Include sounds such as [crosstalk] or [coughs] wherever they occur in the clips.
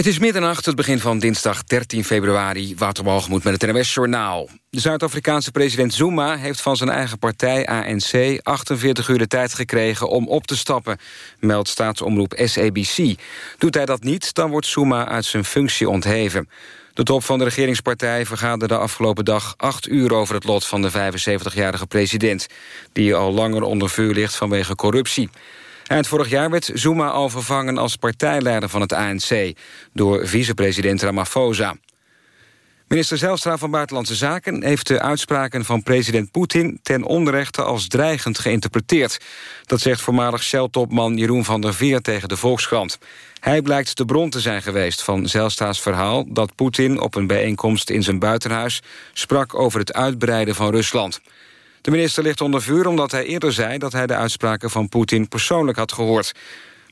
Het is middernacht, het begin van dinsdag 13 februari. Waterbalgemoed met het NWS Journaal. De Zuid-Afrikaanse president Zuma heeft van zijn eigen partij ANC... 48 uur de tijd gekregen om op te stappen, meldt staatsomroep SABC. Doet hij dat niet, dan wordt Zuma uit zijn functie ontheven. De top van de regeringspartij vergaderde afgelopen dag... acht uur over het lot van de 75-jarige president... die al langer onder vuur ligt vanwege corruptie. Eind vorig jaar werd Zuma al vervangen als partijleider van het ANC... door vicepresident Ramaphosa. Minister Zijlstra van Buitenlandse Zaken heeft de uitspraken van president Poetin ten onrechte als dreigend geïnterpreteerd. Dat zegt voormalig Shell-topman Jeroen van der Veer tegen de Volkskrant. Hij blijkt de bron te zijn geweest van Zijlstra's verhaal dat Poetin op een bijeenkomst in zijn buitenhuis sprak over het uitbreiden van Rusland. De minister ligt onder vuur omdat hij eerder zei... dat hij de uitspraken van Poetin persoonlijk had gehoord.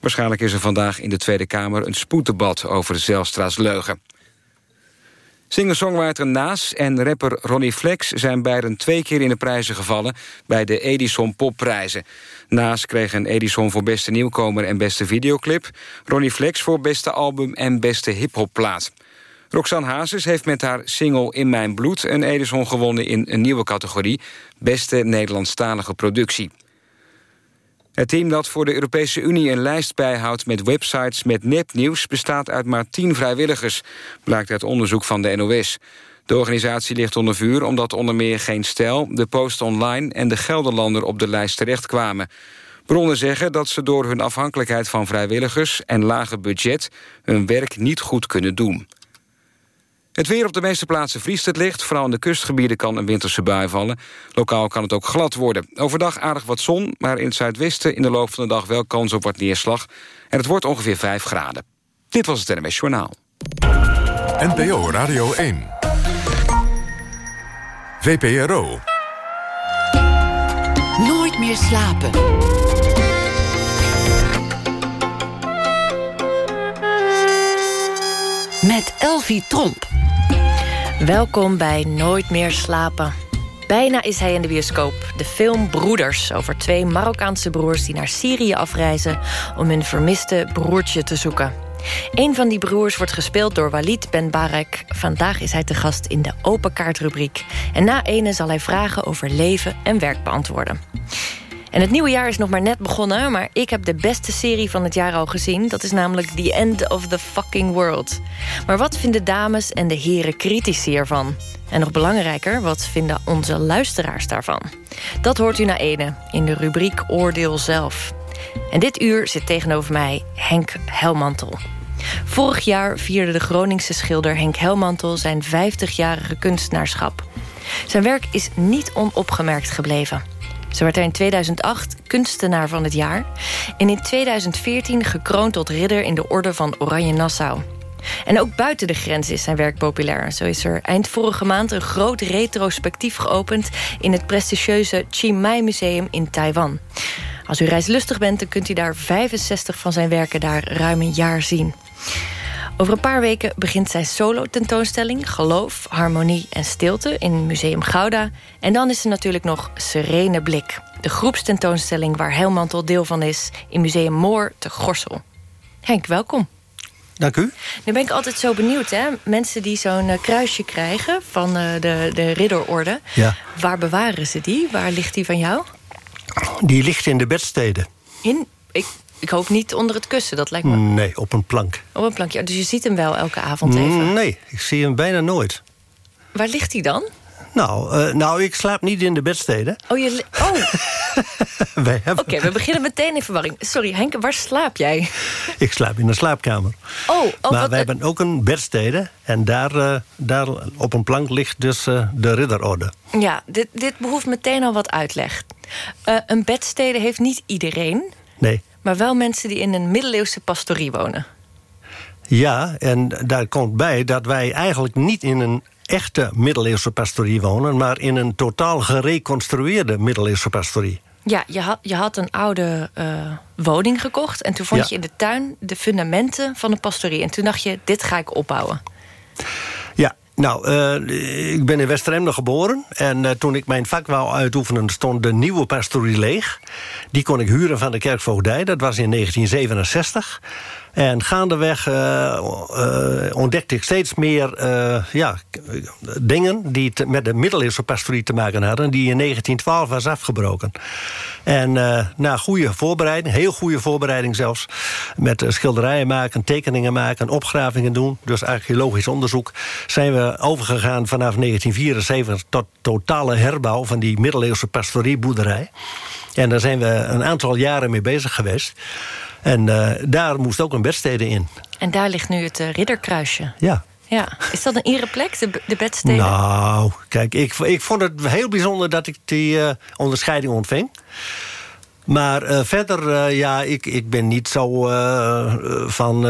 Waarschijnlijk is er vandaag in de Tweede Kamer een spoeddebat... over Zelstra's leugen. Singer-songwriter Naas en rapper Ronnie Flex zijn beiden twee keer in de prijzen gevallen bij de Edison Popprijzen. Naas kreeg een Edison voor beste nieuwkomer en beste videoclip. Ronnie Flex voor beste album en beste hiphopplaat. Roxanne Hazes heeft met haar single In Mijn Bloed... een Edison gewonnen in een nieuwe categorie... Beste Nederlandstalige productie. Het team dat voor de Europese Unie een lijst bijhoudt... met websites met nepnieuws bestaat uit maar tien vrijwilligers... blijkt uit onderzoek van de NOS. De organisatie ligt onder vuur omdat onder meer Geen Stijl... de Post Online en de Gelderlander op de lijst terechtkwamen. Bronnen zeggen dat ze door hun afhankelijkheid van vrijwilligers... en lage budget hun werk niet goed kunnen doen. Het weer op de meeste plaatsen vriest het licht. Vooral in de kustgebieden kan een winterse bui vallen. Lokaal kan het ook glad worden. Overdag aardig wat zon, maar in het zuidwesten... in de loop van de dag wel kans op wat neerslag. En het wordt ongeveer 5 graden. Dit was het NMS Journaal. NPO Radio 1. VPRO. Nooit meer slapen. Met Elvie Tromp. Welkom bij Nooit meer slapen. Bijna is hij in de bioscoop. De film Broeders over twee Marokkaanse broers... die naar Syrië afreizen om hun vermiste broertje te zoeken. Een van die broers wordt gespeeld door Walid Ben Barek. Vandaag is hij te gast in de Open Kaartrubriek. En na ene zal hij vragen over leven en werk beantwoorden. En het nieuwe jaar is nog maar net begonnen... maar ik heb de beste serie van het jaar al gezien. Dat is namelijk The End of the Fucking World. Maar wat vinden dames en de heren critici ervan? En nog belangrijker, wat vinden onze luisteraars daarvan? Dat hoort u na ene in de rubriek Oordeel Zelf. En dit uur zit tegenover mij Henk Helmantel. Vorig jaar vierde de Groningse schilder Henk Helmantel... zijn 50-jarige kunstenaarschap. Zijn werk is niet onopgemerkt gebleven... Zo werd hij in 2008 kunstenaar van het jaar... en in 2014 gekroond tot ridder in de orde van Oranje Nassau. En ook buiten de grens is zijn werk populair. Zo is er eind vorige maand een groot retrospectief geopend... in het prestigieuze Mai Museum in Taiwan. Als u reislustig bent, kunt u daar 65 van zijn werken daar ruim een jaar zien. Over een paar weken begint zijn solo-tentoonstelling... Geloof, Harmonie en Stilte in Museum Gouda. En dan is er natuurlijk nog Serene Blik. De groepstentoonstelling waar Helmantel deel van is... in Museum Moor te Gorsel. Henk, welkom. Dank u. Nu ben ik altijd zo benieuwd, hè? Mensen die zo'n eh, kruisje krijgen van uh, de, de ridderorde. Ja. Waar bewaren ze die? Waar ligt die van jou? Die ligt in de bedsteden. In? Ik, ik hoop niet onder het kussen, dat lijkt me... Nee, op een plank. Op een plankje, dus je ziet hem wel elke avond even? Nee, ik zie hem bijna nooit. Waar ligt hij dan? Nou, uh, nou, ik slaap niet in de bedsteden. Oh, je... Oh. [laughs] Hebben... Oké, we beginnen meteen in verwarring. Sorry, Henk, waar slaap jij? ik slaap in de slaapkamer. Oh, oh maar wat... wij hebben ook een bedstede. En daar, uh, daar op een plank ligt dus uh, de ridderorde. Ja, dit, dit behoeft meteen al wat uitleg. een bedstede heeft niet iedereen. Nee. Maar wel mensen die in een middeleeuwse pastorie wonen. Ja, en daar komt bij dat wij eigenlijk niet in een echte middeleeuwse pastorie wonen... maar in een totaal gereconstrueerde middeleeuwse pastorie. Ja, je had, je had een oude uh, woning gekocht... en toen vond ja. je in de tuin de fundamenten van de pastorie. En toen dacht je, dit ga ik opbouwen. Nou, uh, ik ben in Westeremden geboren. En uh, toen ik mijn vak wou uitoefenen, stond de nieuwe pastorie leeg. Die kon ik huren van de kerkvoogdij. Dat was in 1967. En gaandeweg uh, ontdekte ik steeds meer ja, dingen... die met de middeleeuwse pastorie te maken hadden... die in 1912 was afgebroken. En na goede voorbereiding, heel goede voorbereiding zelfs... met schilderijen maken, tekeningen maken, opgravingen doen... dus archeologisch onderzoek... zijn we overgegaan vanaf 1974 tot totale herbouw... van die middeleeuwse pastorieboerderij. En daar zijn we een aantal jaren mee bezig geweest. En uh, daar moest ook een bedstede in. En daar ligt nu het uh, ridderkruisje. Ja. Ja. Is dat een ereplek, de, de bedstede? Nou, kijk, ik, ik vond het heel bijzonder dat ik die uh, onderscheiding ontving. Maar uh, verder, uh, ja, ik, ik ben niet zo uh, van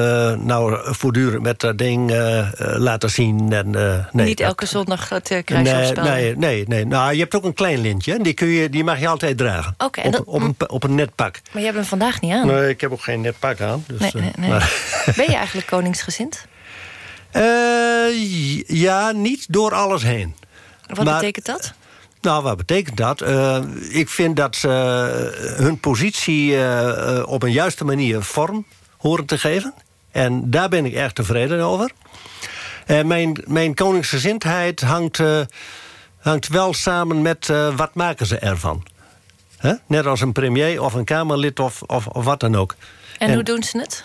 nou, voortdurend met dat ding laten zien. En, nee, niet elke dat, zondag het kruisje nee, nee, nee, nee. Nou, je hebt ook een klein lintje. Die, kun je, die mag je altijd dragen. Okay, op, dat, op, een, op een net pak. Maar jij hebt hem vandaag niet aan. Nee, ik heb ook geen net pak aan. Dus, nee, nee, nee. Maar... [laughs] Ben je eigenlijk koningsgezind? [laughs] ja, niet door alles heen. Wat maar, betekent dat? Nou, wat betekent dat? Uh, ik vind dat ze hun positie uh, op een juiste manier vorm horen te geven. En daar ben ik erg tevreden over. En mijn, mijn koningsgezindheid hangt, hangt wel samen met wat maken ze ervan. Huh? Net als een premier of een Kamerlid of, of, of wat dan ook. En, en hoe doen ze het?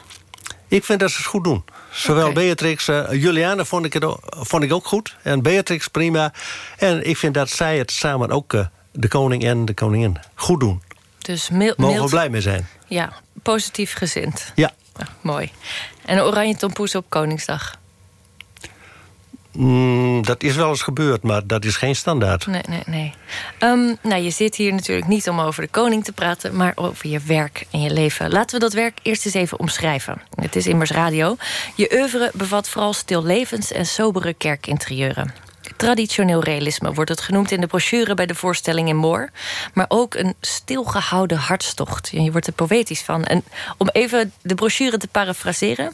Ik vind dat ze het goed doen. Zowel okay. Beatrix, uh, Juliane vond ik, het ook, vond ik ook goed. En Beatrix prima. En ik vind dat zij het samen ook, uh, de koning en de koningin, goed doen. Dus Mogen we blij mee zijn. Ja, positief gezind. Ja. Ah, mooi. En een oranje tompoes op Koningsdag? Mm, dat is wel eens gebeurd, maar dat is geen standaard. Nee, nee, nee. Um, nou, je zit hier natuurlijk niet om over de koning te praten... maar over je werk en je leven. Laten we dat werk eerst eens even omschrijven. Het is immers radio. Je oeuvre bevat vooral stillevens en sobere kerkinterieuren. Traditioneel realisme wordt het genoemd in de brochure... bij de voorstelling in Moor. Maar ook een stilgehouden hartstocht. Je wordt er poëtisch van. En om even de brochure te parafraseren...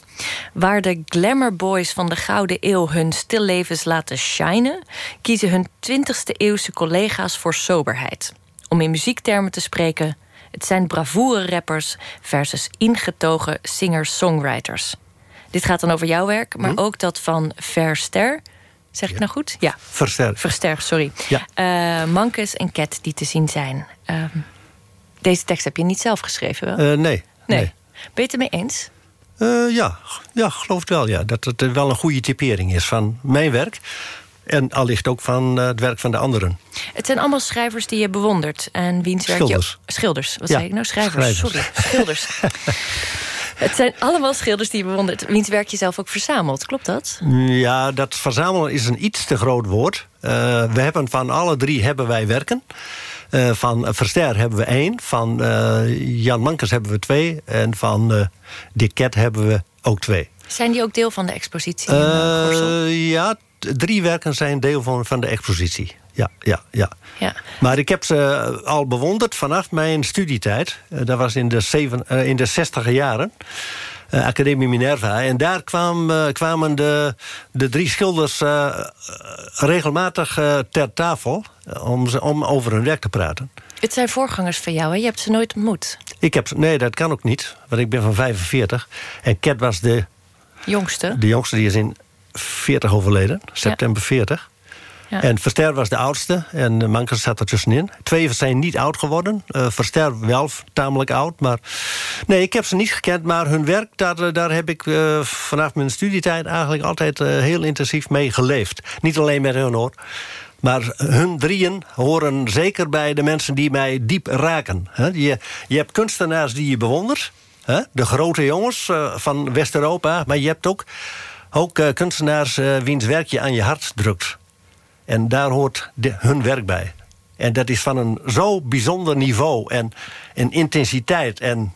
waar de glamour boys van de Gouden Eeuw hun stillevens laten shinen... kiezen hun 20e eeuwse collega's voor soberheid. Om in muziektermen te spreken... het zijn bravoure rappers versus ingetogen singer-songwriters. Dit gaat dan over jouw werk, maar hm? ook dat van Verster... Zeg ik ja. nou goed? Ja. Versterk. Versterk, sorry. Ja. Uh, Mankes en Cat die te zien zijn. Uh, deze tekst heb je niet zelf geschreven, wel? Uh, nee, nee. Nee. Ben je het ermee eens? ja, ja, geloof het wel. Ja. Dat het wel een goede typering is van mijn werk. En allicht ook van het werk van de anderen. Het zijn allemaal schrijvers die je bewondert. En wiens werk Schilders. Je... Schilders. Wat ja. zei ik nou? Schrijvers. Schrijvers. Sorry, schilders. [laughs] Het zijn allemaal schilders die je bewondert. Wiens werk je zelf ook verzamelt, klopt dat? Ja, dat verzamelen is een iets te groot woord. Uh, we hebben van alle drie hebben wij werken. Uh, van Verster hebben we één. Van uh, Jan Mankers hebben we twee. En van Dick Ket hebben we ook twee. Zijn die ook deel van de expositie? ja, drie werken zijn deel van, van de expositie. Ja, ja, ja, ja. Maar ik heb ze al bewonderd vanaf mijn studietijd. Uh, dat was in de, zeven, uh, in de zestiger jaren. Uh, Academie Minerva. En daar kwam, kwamen de, de drie schilders regelmatig ter tafel... Om, ze, om over hun werk te praten. Het zijn voorgangers van jou, hè? Je hebt ze nooit ontmoet. Ik heb, nee, dat kan ook niet. Want ik ben van 45. En Cat was de... Jongste? De jongste, die is in 40 overleden. September ja. 40. En Verster was de oudste en Mankers zat er tussenin. Twee zijn niet oud geworden. Uh, Verster wel tamelijk oud. Maar nee, ik heb ze niet gekend. Maar hun werk, daar, daar heb ik uh, vanaf mijn studietijd... eigenlijk altijd heel intensief mee geleefd. Niet alleen met hun hoor. Maar hun drieën horen zeker bij de mensen die mij diep raken. Je, je hebt kunstenaars die je bewondert. De grote jongens van West-Europa. Maar je hebt ook, ook kunstenaars wiens werk je aan je hart drukt. En daar hoort de, hun werk bij. En dat is van een zo bijzonder niveau en, en intensiteit. En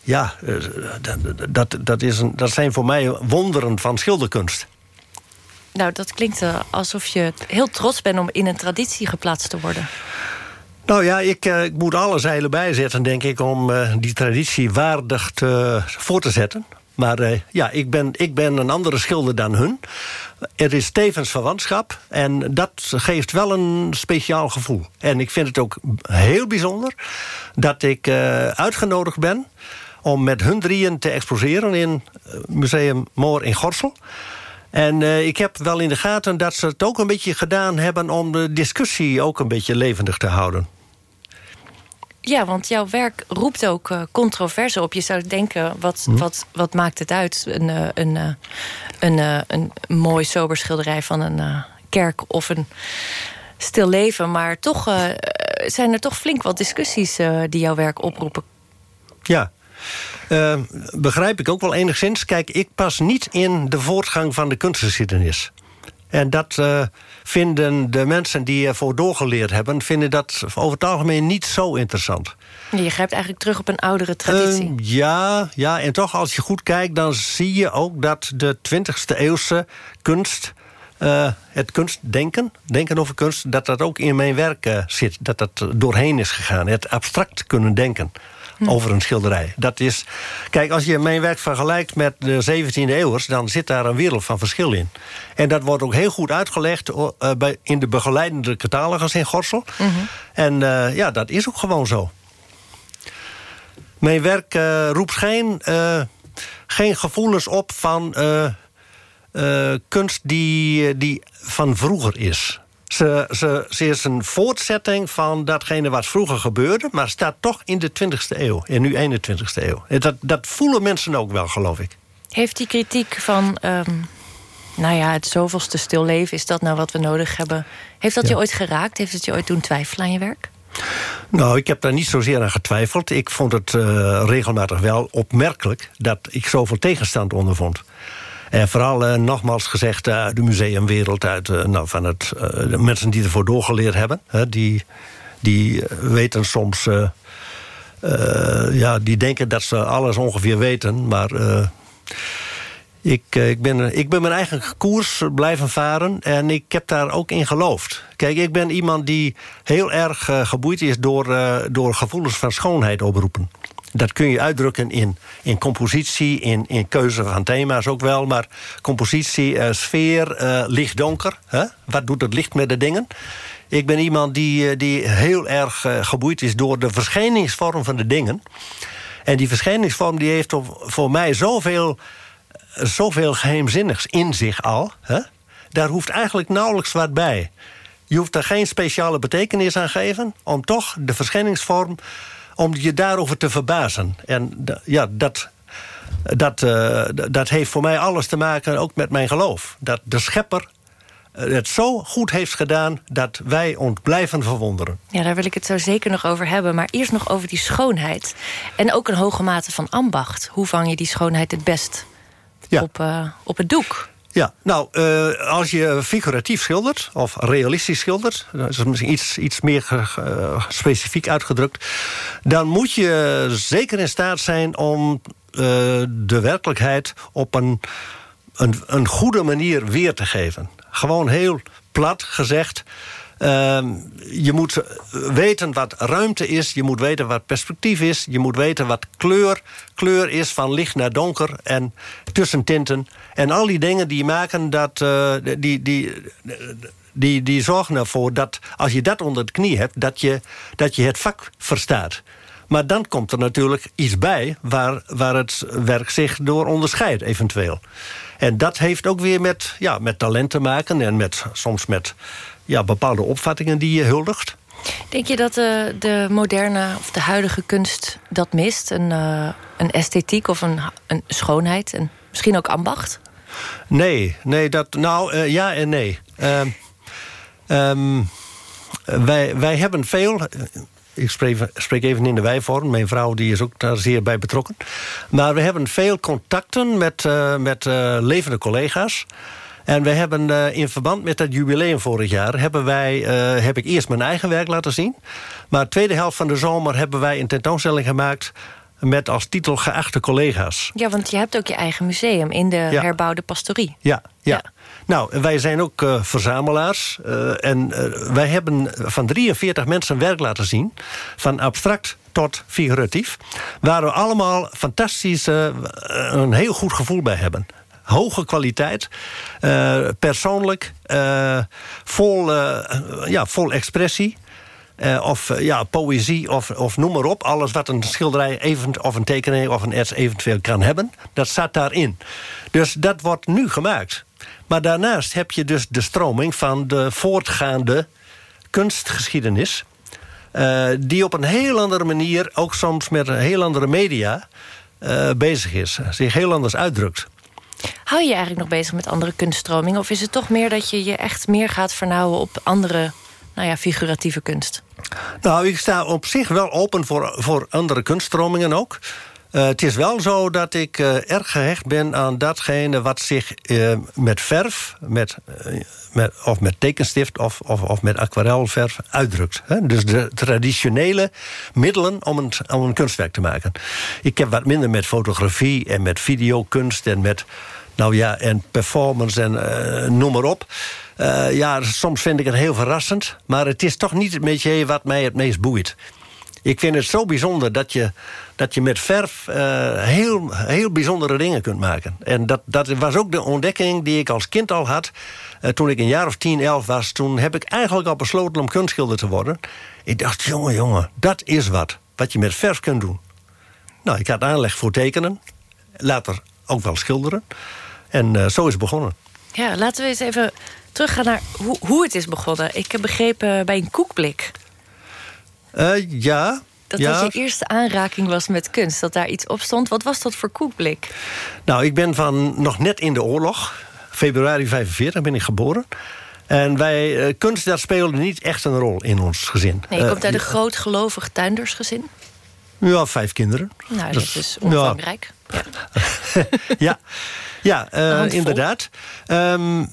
ja, dat, dat, is een, dat zijn voor mij wonderen van schilderkunst. Nou, dat klinkt alsof je heel trots bent om in een traditie geplaatst te worden. Nou ja, ik, uh, ik moet alle zeilen bijzetten, denk ik... om uh, die traditie waardig te, voor te zetten. Maar ja, ik ben, ik ben een andere schilder dan hun. Er is tevens verwantschap en dat geeft wel een speciaal gevoel. En ik vind het ook heel bijzonder dat ik uh, uitgenodigd ben om met hun drieën te exposeren in Museum Moor in Gorsel. En ik heb wel in de gaten dat ze het ook een beetje gedaan hebben... om de discussie ook een beetje levendig te houden. Ja, want jouw werk roept ook uh, controverse op. Je zou denken, wat, hm. wat, wat maakt het uit? Een, uh, een, uh, een, een mooi sober schilderij van een kerk of een stil leven. Maar toch zijn er toch flink wat discussies die jouw werk oproepen. Ja, begrijp ik ook wel enigszins. Kijk, ik pas niet in de voortgang van de kunstgeschiedenis. En dat uh, vinden de mensen die ervoor doorgeleerd hebben... vinden dat over het algemeen niet zo interessant. Je grijpt eigenlijk terug op een oudere traditie. Uh, ja, ja, en toch als je goed kijkt... dan zie je ook dat de 20e eeuwse kunst... Uh, het kunstdenken, denken over kunst... dat dat ook in mijn werk uh, zit. Dat dat doorheen is gegaan. Het abstract kunnen denken. Hm. over een schilderij. Dat is, kijk, als je mijn werk vergelijkt met de 17e eeuwers... dan zit daar een wereld van verschil in. En dat wordt ook heel goed uitgelegd uh, bij, in de begeleidende catalogus in Gorsel. Mhm. En uh, ja, dat is ook gewoon zo. Mijn werk uh, roept geen, geen gevoelens op van kunst die, die van vroeger is. Ze, ze, ze, is een voortzetting van datgene wat vroeger gebeurde... maar staat toch in de 20e eeuw, en nu 21e eeuw. Dat, dat voelen mensen ook wel, geloof ik. Heeft die kritiek van... Um, nou ja, het zoveelste stilleven, is dat nou wat we nodig hebben... heeft dat je ooit geraakt? Heeft het je ooit doen twijfelen aan je werk? Nou, ik heb daar niet zozeer aan getwijfeld. Ik vond het uh, regelmatig wel opmerkelijk... dat ik zoveel tegenstand ondervond. En vooral, uh, nogmaals gezegd, uh, de museumwereld uit... Nou, van het, de mensen die ervoor doorgeleerd hebben... die, die weten soms... ja, die denken dat ze alles ongeveer weten, maar... Ik, ik, ben, ik ben mijn eigen koers blijven varen en ik heb daar ook in geloofd. Kijk, ik ben iemand die heel erg geboeid is door, door gevoelens van schoonheid oproepen. Dat kun je uitdrukken in, in compositie, in, in keuze van thema's ook wel. Maar compositie, uh, sfeer, uh, licht-donker. Wat doet het licht met de dingen? Ik ben iemand die, uh, die heel erg geboeid is door de verschijningsvorm van de dingen. En die verschijningsvorm die heeft voor mij zoveel, zoveel geheimzinnigs in zich al. Hè? Daar hoeft eigenlijk nauwelijks wat bij. Je hoeft er geen speciale betekenis aan geven... om toch de verschijningsvorm om je daarover te verbazen. En ja, dat, dat, uh, dat heeft voor mij alles te maken ook met mijn geloof. Dat de schepper eh, het zo goed heeft gedaan dat wij ons blijven verwonderen. Ja, daar wil ik het zo zeker nog over hebben. Maar eerst nog over die schoonheid. En ook een hoge mate van ambacht. Hoe vang je die schoonheid het best ja. op, uh, op het doek? Ja, nou, uh, als je figuratief schildert, of realistisch schildert... dat is misschien iets, iets meer specifiek uitgedrukt... dan moet je zeker in staat zijn om uh, de werkelijkheid... op een, een, een goede manier weer te geven. Gewoon heel plat gezegd... Uh, je moet weten wat ruimte is, je moet weten wat perspectief is... je moet weten wat kleur, kleur is van licht naar donker en tussentinten. En al die dingen die maken dat... Uh, die, die, die, die zorgen ervoor dat als je dat onder de knie hebt... dat je, dat je het vak verstaat. Maar dan komt er natuurlijk iets bij waar, waar het werk zich door onderscheidt eventueel. En dat heeft ook weer met, ja, met talent te maken... en met, soms met ja, bepaalde opvattingen die je huldigt. Denk je dat de, de moderne of de huidige kunst dat mist? Een, uh, een esthetiek of een, een schoonheid en misschien ook ambacht? Nee, nee dat, nou uh, ja en nee. Uh, um, wij, wij hebben veel... Ik spreek, spreek, even in de wijvorm. Mijn vrouw die is ook daar zeer bij betrokken. Maar we hebben veel contacten met, met levende collega's. En we hebben uh, in verband met dat jubileum vorig jaar... Hebben wij, uh, heb ik eerst mijn eigen werk laten zien. Maar de tweede helft van de zomer hebben wij een tentoonstelling gemaakt met als titel geachte collega's. Ja, want je hebt ook je eigen museum in de herbouwde pastorie. Ja, ja, ja. Nou, wij zijn ook uh, verzamelaars. Uh, en uh, wij hebben van 43 mensen werk laten zien. Van abstract tot figuratief. Waar we allemaal fantastisch een heel goed gevoel bij hebben hoge kwaliteit. Uh, persoonlijk. Uh, vol, uh, ja, vol expressie. of ja, poëzie of, of noem maar op. Alles wat een schilderij even, of een tekening of een ets eventueel kan hebben. Dat staat daarin. Dus dat wordt nu gemaakt. Maar daarnaast heb je dus de stroming van de voortgaande kunstgeschiedenis... Die op een heel andere manier, ook soms met heel andere media... Bezig is, zich heel anders uitdrukt. Hou je je eigenlijk nog bezig met andere kunststromingen? Of is het toch meer dat je je echt meer gaat vernauwen... op andere nou ja, figuratieve kunst? Nou, ik sta op zich wel open voor, voor andere kunststromingen ook. Uh, het is wel zo dat ik uh, erg gehecht ben aan datgene wat zich uh, met verf, met, met, of met tekenstift of, of, of met aquarelverf uitdrukt. Hè? Dus de traditionele middelen om een, om een kunstwerk te maken. Ik heb wat minder met fotografie en met videokunst en met nou ja, en performance en noem maar op. ja, soms vind ik het heel verrassend. Maar het is toch niet het metier wat mij het meest boeit. Ik vind het zo bijzonder dat je, dat je met verf uh, heel, heel bijzondere dingen kunt maken. En dat, dat was ook de ontdekking die ik als kind al had. Toen ik een jaar of 10, 11 was, toen heb ik eigenlijk al besloten om kunstschilder te worden. Ik dacht, jongen, jongen, dat is wat. Wat je met verf kunt doen. Nou, ik had aanleg voor tekenen. Later ook wel schilderen. En uh, zo is het begonnen. Ja, laten we eens even teruggaan naar hoe, hoe het is begonnen. Ik heb begrepen bij een koekblik. Uh, ja. Dat ja. dat je eerste aanraking was met kunst, dat daar iets op stond. Wat was dat voor koekblik? Nou, ik ben van nog net in de oorlog. Februari 45 ben ik geboren. En wij, uh, kunst, dat speelde niet echt een rol in ons gezin. Nee, je komt uit een uh, groot gelovig tuindersgezin? Ja, vijf kinderen. Nou, dat, dat is omvangrijk. Ja, ja. [laughs] ja uh, inderdaad. Um,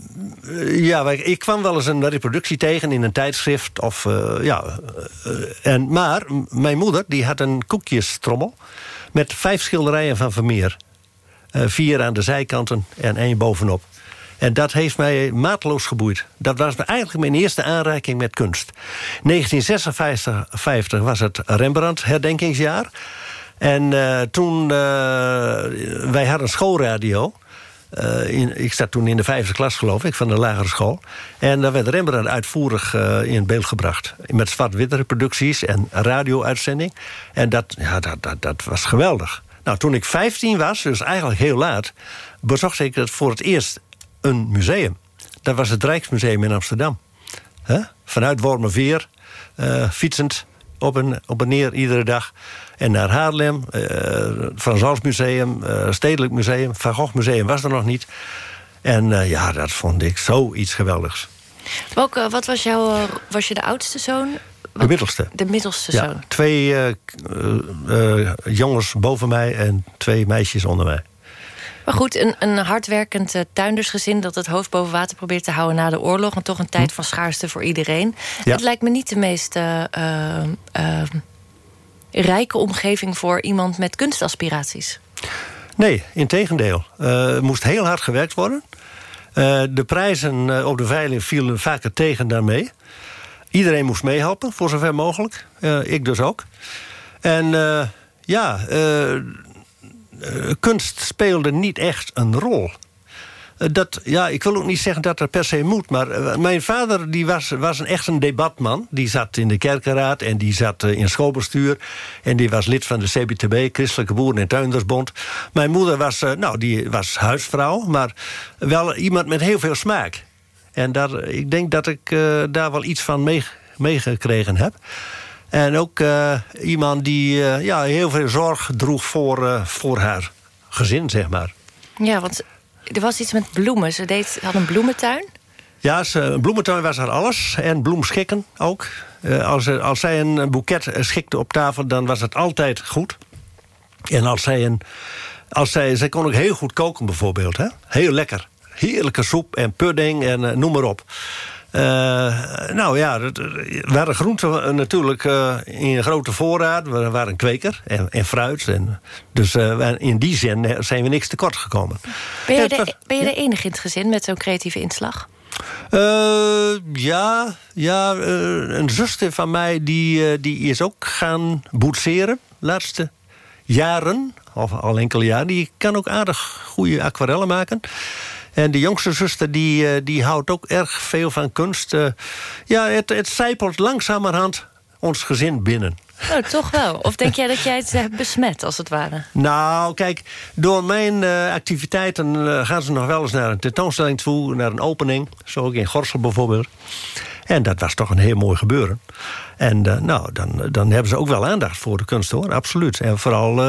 ja, ik kwam wel eens een reproductie tegen in een tijdschrift. Of, uh, ja, en, maar mijn moeder die had een koekjestrommel... met vijf schilderijen van Vermeer. vier aan de zijkanten en één bovenop. En dat heeft mij maatloos geboeid. Dat was eigenlijk mijn eerste aanraking met kunst. 1956 was het Rembrandt-herdenkingsjaar. En uh, toen, uh, wij hadden schoolradio. Uh, in, ik zat toen in de vijfde klas, geloof ik, van de lagere school. En daar werd Rembrandt uitvoerig in beeld gebracht. Met zwart-witte reproducties en radio-uitzending. En dat, ja, dat, dat, dat was geweldig. Nou, toen ik 15 was, dus eigenlijk heel laat... bezocht ik het voor het eerst een museum. Dat was het Rijksmuseum in Amsterdam. Vanuit Wormerveer, uh, fietsend op en, op en neer iedere dag. En naar Haarlem, uh, Frans Hals Museum, uh, Stedelijk Museum... Van Gogh Museum was er nog niet. En ja, dat vond ik zoiets geweldigs. Welke, wat was jouw... Was je de oudste zoon? De middelste. De middelste ja, zoon. Twee jongens boven mij en twee meisjes onder mij. Maar goed, een, een hardwerkend uh, tuindersgezin... dat het hoofd boven water probeert te houden na de oorlog... en toch een tijd van schaarste voor iedereen. Ja. Het lijkt me niet de meest uh, uh, rijke omgeving... voor iemand met kunstaspiraties. Nee, in tegendeel. er moest heel hard gewerkt worden. de prijzen op de veiling vielen vaker tegen daarmee. Iedereen moest meehelpen, voor zover mogelijk. ik dus ook. En ja kunst speelde niet echt een rol. Uh, dat, ja, ik wil ook niet zeggen dat er per se moet... maar uh, mijn vader die was, was echt een debatman. Die zat in de kerkenraad en die zat in schoolbestuur... en die was lid van de CBTB, Christelijke Boeren- en Tuindersbond. Mijn moeder was, nou, die was huisvrouw... maar wel iemand met heel veel smaak. En daar, ik denk dat ik daar wel iets van meegekregen mee heb. En ook uh, iemand die uh, ja, heel veel zorg droeg voor, uh, voor haar gezin, zeg maar. Ja, want er was iets met bloemen. Ze deed, had een bloementuin? Ja, ze, een bloementuin was haar alles. En bloemschikken ook. als, als zij een boeket schikte op tafel, dan was het altijd goed. En als zij een... Als zij, zij kon ook heel goed koken bijvoorbeeld. Hè? Heel lekker. Heerlijke soep en pudding en noem maar op. Uh, nou ja, er waren groenten natuurlijk uh, in grote voorraad. We waren een kweker en, en fruit. En, dus in die zin zijn we niks tekort gekomen. Ben je, de, ben je de enige in het gezin met zo'n creatieve inslag? ja, ja een zuster van mij die, die is ook gaan boetseren. Laatste jaren, of al enkele jaren. Die kan ook aardig goede aquarellen maken. En de jongste zuster die, die houdt ook erg veel van kunst. ja, het, het zijpelt langzamerhand ons gezin binnen. Oh, toch wel. Of denk jij dat jij het hebt besmet, als het ware? Nou, kijk, door mijn uh, activiteiten uh, gaan ze nog wel eens naar een tentoonstelling toe... naar een opening, zo ook in Gorsel bijvoorbeeld. En dat was toch een heel mooi gebeuren. En uh, nou, dan, dan hebben ze ook wel aandacht voor de kunst, hoor. Absoluut. En vooral,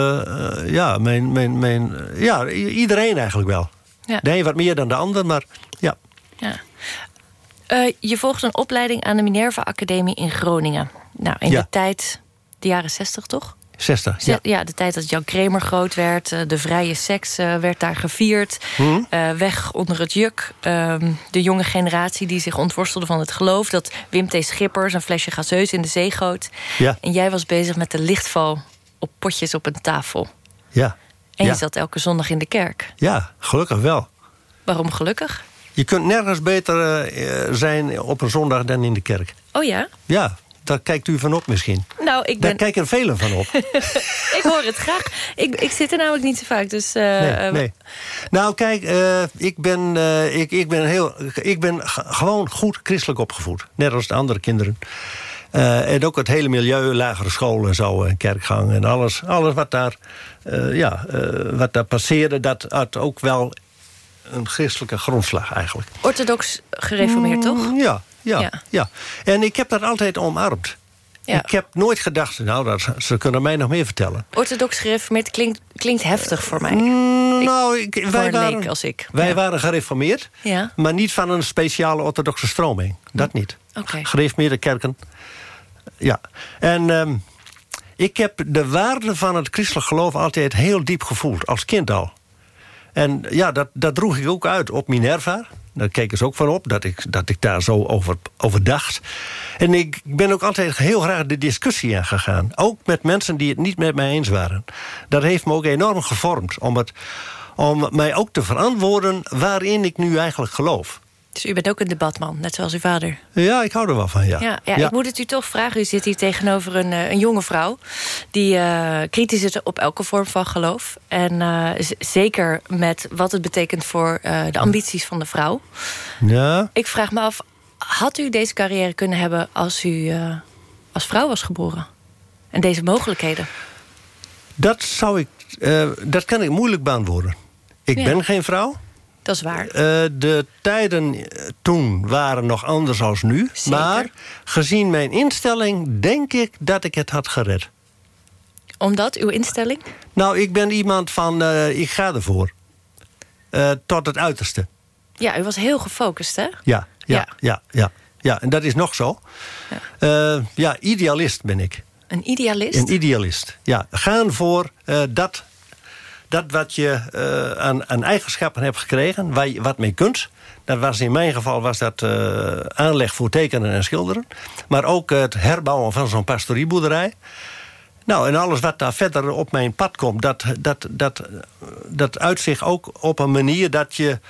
ja, mijn, mijn, mijn, ja, iedereen eigenlijk wel. Ja. De een wat meer dan de ander, maar ja. ja. Uh, je volgt een opleiding aan de Minerva Academie in Groningen. Nou, in ja. de tijd, de jaren 60 toch? 60, ja. ja. de tijd dat Jan Kramer groot werd. Uh, de vrije seks uh, werd daar gevierd. Hmm. weg onder het juk. Ehm, de jonge generatie die zich ontworstelde van het geloof... dat Wim T. Schippers een flesje gazeus in de zee goot. Ja. En jij was bezig met de lichtval op potjes op een tafel. Ja. En ja. je zat elke zondag in de kerk. Ja, gelukkig wel. Waarom gelukkig? Je kunt nergens beter uh, zijn op een zondag dan in de kerk. Oh ja? Ja, daar kijkt u van op misschien. Nou, ik ben... Daar kijken velen van op. [laughs] ik hoor het graag. Ik, ik zit er namelijk niet zo vaak, dus... Uh, nee, nee, Nou, kijk, uh, ik, ben, uh, ik, ik ben, heel, ik ben gewoon goed christelijk opgevoed. Net als de andere kinderen. En ook het hele milieu, lagere school en zo, en kerkgang en alles. Alles wat daar, ja, wat daar passeerde, dat had ook wel een christelijke grondslag eigenlijk. Orthodox gereformeerd, mm, toch? Ja, ja, ja, ja. En ik heb dat altijd omarmd. Ja. Ik heb nooit gedacht, nou, dat, ze kunnen mij nog meer vertellen. Orthodox gereformeerd klinkt, klinkt heftig voor mij. Mm, nou, ik, ik, wij, waren, als ik. wij ja. waren gereformeerd, ja. maar niet van een speciale orthodoxe stroming. Dat niet. Okay. Gereformeerde kerken. Ja. En um, ik heb de waarde van het christelijk geloof altijd heel diep gevoeld. Als kind al. En ja, dat, dat droeg ik ook uit op Minerva. Daar keken ze ook van op, dat ik, dat ik daar zo over, over dacht. En ik ben ook altijd heel graag de discussie aangegaan. Ook met mensen die het niet met mij eens waren. Dat heeft me ook enorm gevormd. Om, het, om mij ook te verantwoorden waarin ik nu eigenlijk geloof. Dus u bent ook een debatman, net zoals uw vader? Ja, ik hou er wel van, ja. Ja, ja, ja. Ik moet het u toch vragen. U zit hier tegenover een, een jonge vrouw... die uh, kritisch is op elke vorm van geloof. En uh, zeker met wat het betekent voor uh, de ambities van de vrouw. Ja. Ik vraag me af, had u deze carrière kunnen hebben... als u als vrouw was geboren? En deze mogelijkheden? Dat zou ik... dat kan ik moeilijk beantwoorden. Ik ja. ben geen vrouw... Dat is waar. Uh, de tijden toen waren nog anders als nu. Zeker. Maar gezien mijn instelling denk ik dat ik het had gered. Omdat? Uw instelling? Nou, ik ben iemand van, uh, ik ga ervoor. Uh, tot het uiterste. Ja, u was heel gefocust, hè? Ja, ja, ja, ja. ja, ja. en dat is nog zo. Ja. ja, idealist ben ik. Een idealist? Een idealist, ja. Gaan voor dat dat wat je uh, aan, eigenschappen hebt gekregen, waar je wat mee kunt. Dat was in mijn geval was dat uh, aanleg voor tekenen en schilderen. Maar ook het herbouwen van zo'n pastorieboerderij. Nou, en alles wat daar verder op mijn pad komt... dat, dat, dat, dat uit zich ook op een manier dat je...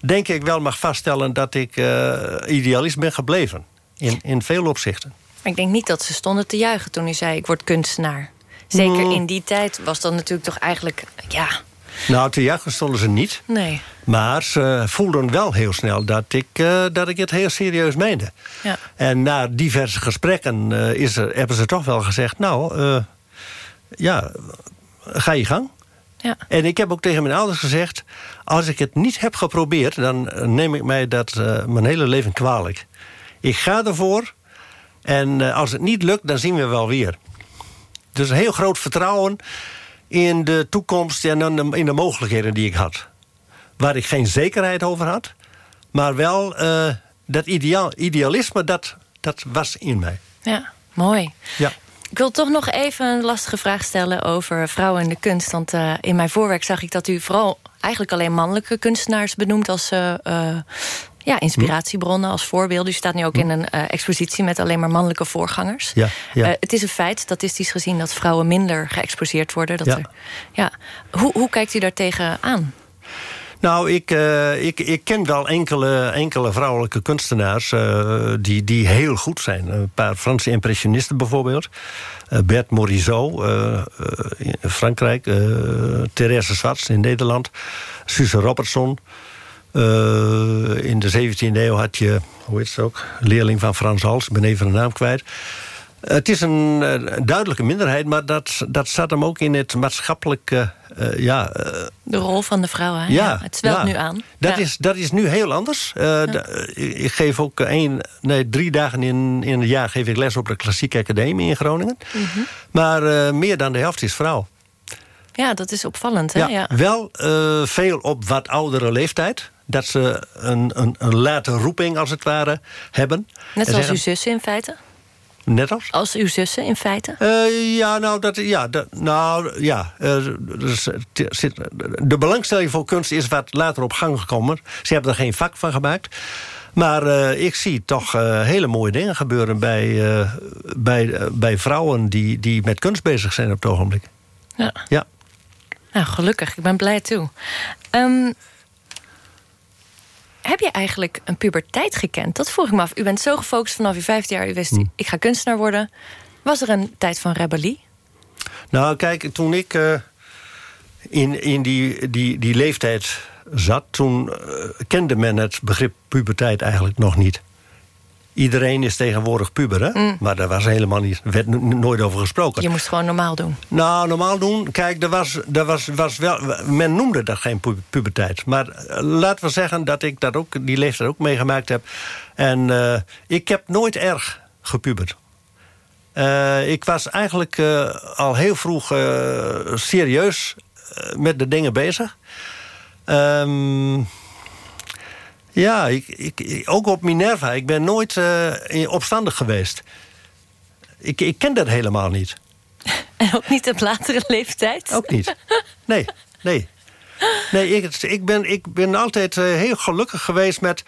denk ik wel mag vaststellen dat ik uh, idealist ben gebleven. In, in veel opzichten. Maar ik denk niet dat ze stonden te juichen toen u zei... ik word kunstenaar. Zeker in die tijd was dat natuurlijk toch eigenlijk... ja. Nou, te juichen stonden ze niet. Nee. Maar ze voelden wel heel snel dat ik, uh, dat ik het heel serieus meende. Ja. En na diverse gesprekken uh, is er, hebben ze toch wel gezegd... nou, uh, ja, ga je gang. Ja. En ik heb ook tegen mijn ouders gezegd... als ik het niet heb geprobeerd... dan neem ik mij dat mijn hele leven kwalijk. Ik ga ervoor... en als het niet lukt, dan zien we wel weer. Dus een heel groot vertrouwen in de toekomst en in de mogelijkheden die ik had. Waar ik geen zekerheid over had. Maar wel uh, dat ideaal, idealisme, dat, dat was in mij. Ja, mooi. Ja. Ik wil toch nog even een lastige vraag stellen over vrouwen in de kunst. Want uh, in mijn voorwerk zag ik dat u vooral eigenlijk alleen mannelijke kunstenaars benoemt als uh, ja, inspiratiebronnen als voorbeelden. U staat nu ook in een uh, expositie met alleen maar mannelijke voorgangers. Ja, ja. Uh, het is een feit, statistisch gezien, dat vrouwen minder geëxposeerd worden. Dat ja. Er, ja. Hoe, hoe kijkt u daar tegen aan? Nou, ik, uh, ik, ik ken wel enkele, enkele vrouwelijke kunstenaars uh, die, die heel goed zijn. Een paar Franse impressionisten bijvoorbeeld. Uh, Bert Morisot in Frankrijk. Therese Swarts in Nederland. Suze Robertson. Uh, in de 17e eeuw had je, hoe heet het ook, leerling van Frans Hals, ik ben even de naam kwijt. Het is een, eh, duidelijke minderheid, maar dat, dat zat hem ook in het maatschappelijke... Uh, ja, de rol van de vrouw, hè? Ja, het zwelt nu aan. Dat, is, dat is nu heel anders. ik geef ook één, nee, drie dagen in, in een jaar geef ik les op de Klassieke Academie in Groningen. Mhm. Maar meer dan de helft is vrouw. Ja, dat is opvallend. Hè? Ja, Wel veel op wat oudere leeftijd dat ze een, een, een late roeping, als het ware, hebben. Net zoals uw zussen in feite? Net als? Als uw zussen in feite? Uh, ja, nou, dat, ja, dat, nou, ja uh, de belangstelling voor kunst is wat later op gang gekomen. Ze hebben er geen vak van gemaakt. Maar uh, ik zie toch hele mooie dingen gebeuren bij, bij, bij vrouwen die, die met kunst bezig zijn op het ogenblik. Ja. ja. Nou, gelukkig. Ik ben blij toe. Um, heb je eigenlijk een puberteit gekend? Dat vroeg ik me af. U bent zo gefocust vanaf je vijfde jaar. U wist, hmm. ik ga kunstenaar worden. Was er een tijd van rebellie? Nou, kijk, toen ik uh, in, in die, die, die leeftijd zat... toen uh, kende men het begrip puberteit eigenlijk nog niet. Iedereen is tegenwoordig puber, hè? Mm. Maar daar was helemaal niet, werd nooit over gesproken. Je moest gewoon normaal doen. Nou, normaal doen. Kijk, er was, er was, was wel, men noemde dat geen puberteit. Maar uh, laten we zeggen dat ik dat ook, die leeftijd ook meegemaakt heb. En uh, ik heb nooit erg gepubert. Uh, ik was eigenlijk al heel vroeg serieus met de dingen bezig. Ehm ja, ik, ik, ook op Minerva. Ik ben nooit uh, opstandig geweest. Ik, ik ken dat helemaal niet. [laughs] En ook niet op latere leeftijd? Ook niet. Nee, nee. Nee, ik, ik, ben, ik ben altijd uh, heel gelukkig geweest met,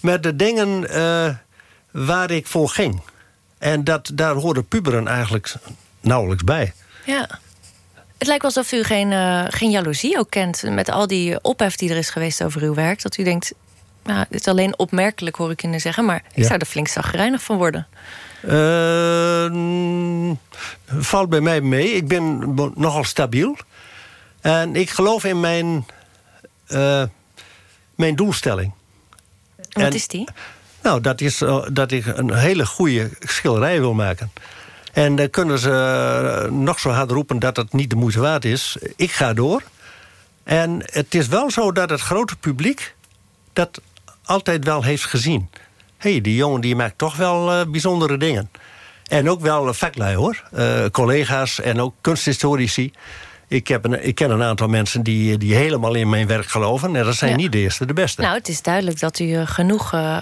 met de dingen uh, waar ik voor ging. En dat, daar hoorde puberen eigenlijk nauwelijks bij. Ja. Het lijkt alsof u geen, uh, geen jaloezie ook kent... met al die ophef die er is geweest over uw werk. Dat u denkt, nou, het is alleen opmerkelijk, hoor ik kunnen zeggen. Maar ik zou er flink zagrijnig van worden. Uh, valt bij mij mee. Ik ben nogal stabiel. En ik geloof in mijn, uh, mijn doelstelling. Wat is die? Nou, dat is uh, dat ik een hele goede schilderij wil maken. En dan kunnen ze nog zo hard roepen dat het niet de moeite waard is. Ik ga door. En het is wel zo dat het grote publiek... dat altijd wel heeft gezien. Hé, hey, die jongen die maakt toch wel uh, bijzondere dingen. En ook wel vaklui, hoor. Uh, collega's en ook kunsthistorici. Ik, heb een, ik ken een aantal mensen die, die helemaal in mijn werk geloven. En dat zijn niet de eerste, de beste. Nou, het is duidelijk dat u eh, genoeg uh,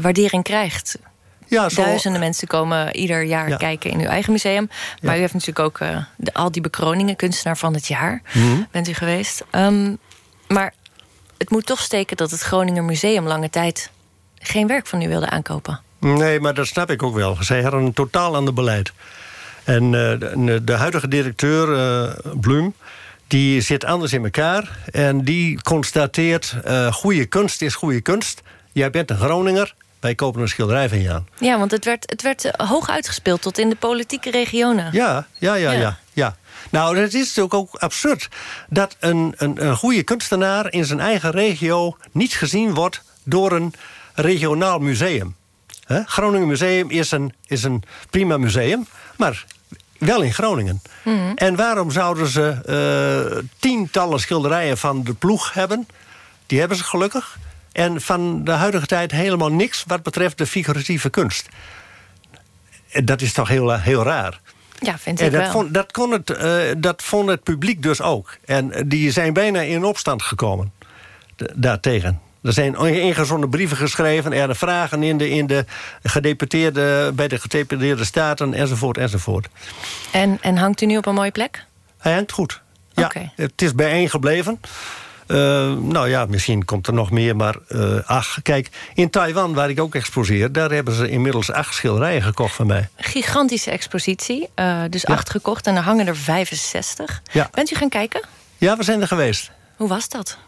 waardering krijgt. Ja, zo... Duizenden mensen komen ieder jaar kijken in uw eigen museum. Maar u heeft natuurlijk ook de, al die bekroningen, kunstenaar van het jaar, mhm. bent u geweest. Um, maar het moet toch steken dat het Groninger Museum lange tijd... geen werk van u wilde aankopen. Nee, maar dat snap ik ook wel. Zij hadden een totaal ander beleid. En uh, de, de, huidige directeur, uh, Blum, die zit anders in elkaar. En die constateert, uh, goede kunst is goede kunst. Jij bent een Groninger, wij kopen een schilderij van je aan. Ja, want het werd, het werd hoog uitgespeeld tot in de politieke regionen. Ja, ja, ja, ja. ja, Nou, het is natuurlijk ook absurd... dat een, een, een goede kunstenaar in zijn eigen regio... niet gezien wordt door een regionaal museum. He? Groningen Museum is een, is een prima museum, maar wel in Groningen. Mhm. En waarom zouden ze uh, tientallen schilderijen van de ploeg hebben? Die hebben ze gelukkig. En van de huidige tijd helemaal niks wat betreft de figuratieve kunst. Dat is toch heel, heel raar. Ja, vind ik en dat wel. Vond, dat, kon het, uh, dat vond het publiek dus ook. En die zijn bijna in opstand gekomen daartegen. Er zijn ingezonden brieven geschreven. Er de vragen in de, in de gedeputeerde, bij de gedeputeerde staten enzovoort enzovoort. En, en hangt u nu op een mooie plek? Hij hangt goed. Ja, het is bijeen gebleven. Uh, nou ja, misschien komt er nog meer, maar uh, ach, kijk, in Taiwan, waar ik ook exposeer... daar hebben ze inmiddels acht schilderijen gekocht van mij. Gigantische expositie, uh, dus acht gekocht en er hangen er 65. Ja. Bent u gaan kijken? Ja, we zijn er geweest. Hoe was dat?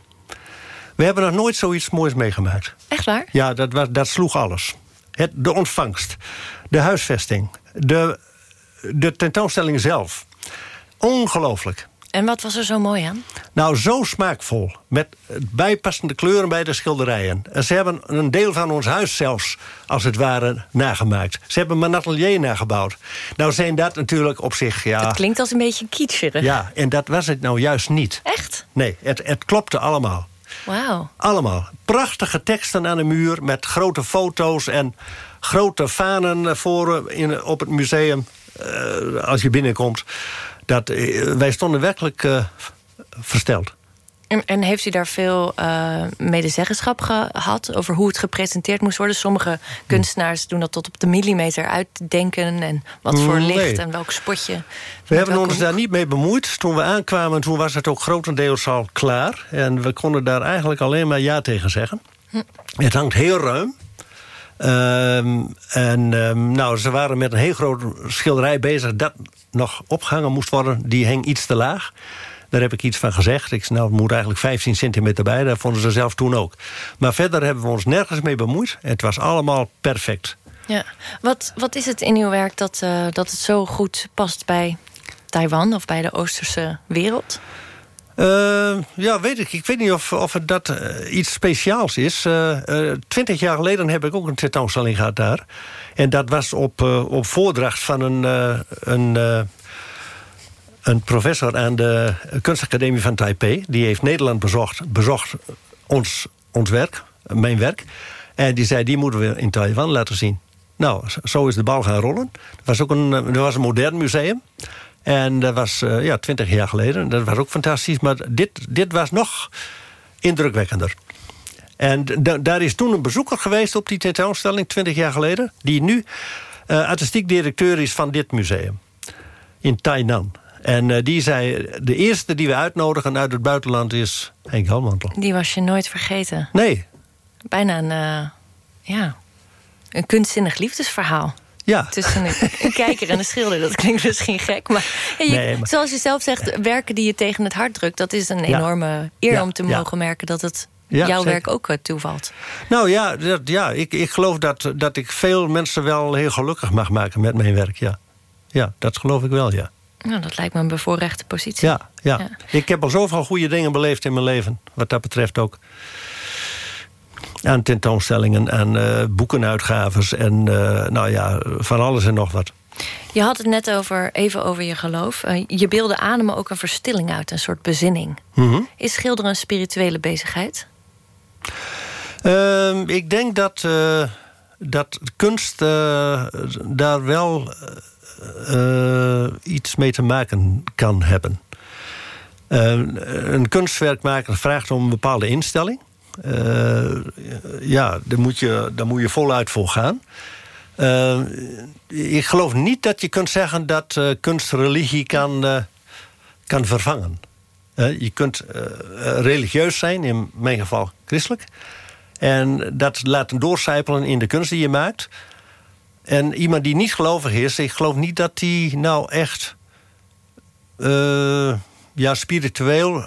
We hebben nog nooit zoiets moois meegemaakt. Echt waar? Ja, dat, was, dat sloeg alles. Het, de ontvangst, de huisvesting, de, de tentoonstelling zelf. Ongelooflijk. En wat was er zo mooi aan? Nou, zo smaakvol. Met bijpassende kleuren bij de schilderijen. En ze hebben een deel van ons huis zelfs, als het ware, nagemaakt. Ze hebben mijn atelier nagebouwd. Nou zijn dat natuurlijk op zich, ja... Het klinkt als een beetje kitscherig. Ja, en dat was het nou juist niet. Echt? Nee, het, het klopte allemaal. Wauw. Allemaal. Prachtige teksten aan de muur met grote foto's en grote fanen voor in, op het museum. Uh, als je binnenkomt. Dat, uh, wij stonden werkelijk uh, versteld. En, en, heeft u daar veel uh, medezeggenschap gehad over hoe het gepresenteerd moest worden? Sommige kunstenaars doen dat tot op de millimeter uitdenken... en wat voor Nee. licht en welk spotje. We hebben ons daar niet mee bemoeid. Toen we aankwamen, toen was het ook grotendeels al klaar. En we konden daar eigenlijk alleen maar ja tegen zeggen. Het hangt heel ruim. Ehm, en ehm, nou, ze waren met een heel groot schilderij bezig... dat nog opgehangen moest worden. Die hing iets te laag. Daar heb ik iets van gezegd. Ik zei, nou, moet eigenlijk 15 centimeter bij. Dat vonden ze zelf toen ook. Maar verder hebben we ons nergens mee bemoeid. Het was allemaal perfect. Ja. Wat, wat is het in uw werk dat, uh, dat het zo goed past bij Taiwan... of bij de Oosterse wereld? Uh, ja, weet ik. Ik weet niet of, of dat uh, iets speciaals is. Twintig uh, jaar geleden heb ik ook een tentoonstelling gehad daar. En dat was op, op voordracht van een, een, een professor aan de kunstacademie van Taipei. Die heeft Nederland bezocht, bezocht ons, ons werk, mijn werk. En die zei, die moeten we in Taiwan laten zien. Nou, zo is de bal gaan rollen. Het was ook een, er was een modern museum. En dat was uh, ja, twintig jaar geleden. Dat was ook fantastisch. Maar dit, dit was nog indrukwekkender. En daar is toen een bezoeker geweest op die tentoonstelling... twintig jaar geleden... die nu uh, artistiek directeur is van dit museum. In Tainan. En uh, die zei, de eerste die we uitnodigen uit het buitenland is Henk Helmantel. Die was je nooit vergeten. Nee. Bijna een, ja, een kunstzinnig liefdesverhaal. Ja. Tussen een, een, kijker en een schilder. Dat klinkt misschien gek. Maar, je, nee, maar, zoals je zelf zegt, werken die je tegen het hart drukt... dat is een enorme eer om te mogen merken dat het Ja, jouw zeker. werk ook uh, toevalt. Nou ja, dat, ja ik, ik geloof dat, dat ik veel mensen wel heel gelukkig mag maken met mijn werk. Ja, ja dat geloof ik wel, ja. Nou, dat lijkt me een bevoorrechte positie. Ja, ja. Ja. ik heb al zoveel goede dingen beleefd in mijn leven. Wat dat betreft ook. Aan tentoonstellingen, aan uh, boekenuitgaves en uh, nou ja, van alles en nog wat. Je had het net over, even over je geloof. Uh, je beelden ademen ook een verstilling uit, een soort bezinning. Mm -hmm. Is schilderen een spirituele bezigheid? Uh, ik denk dat, uh, dat kunst uh, daar wel iets mee te maken kan hebben. een kunstwerkmaker vraagt om een bepaalde instelling. Ja, daar moet, je, daar moet je voluit voor gaan. Uh, ik geloof niet dat je kunt zeggen dat uh, kunst religie kan, kan vervangen. je kunt religieus zijn, in mijn geval christelijk. En dat laten doorcijpelen in de kunst die je maakt. En iemand die niet gelovig is, ik geloof niet dat die nou echt... ja, spiritueel...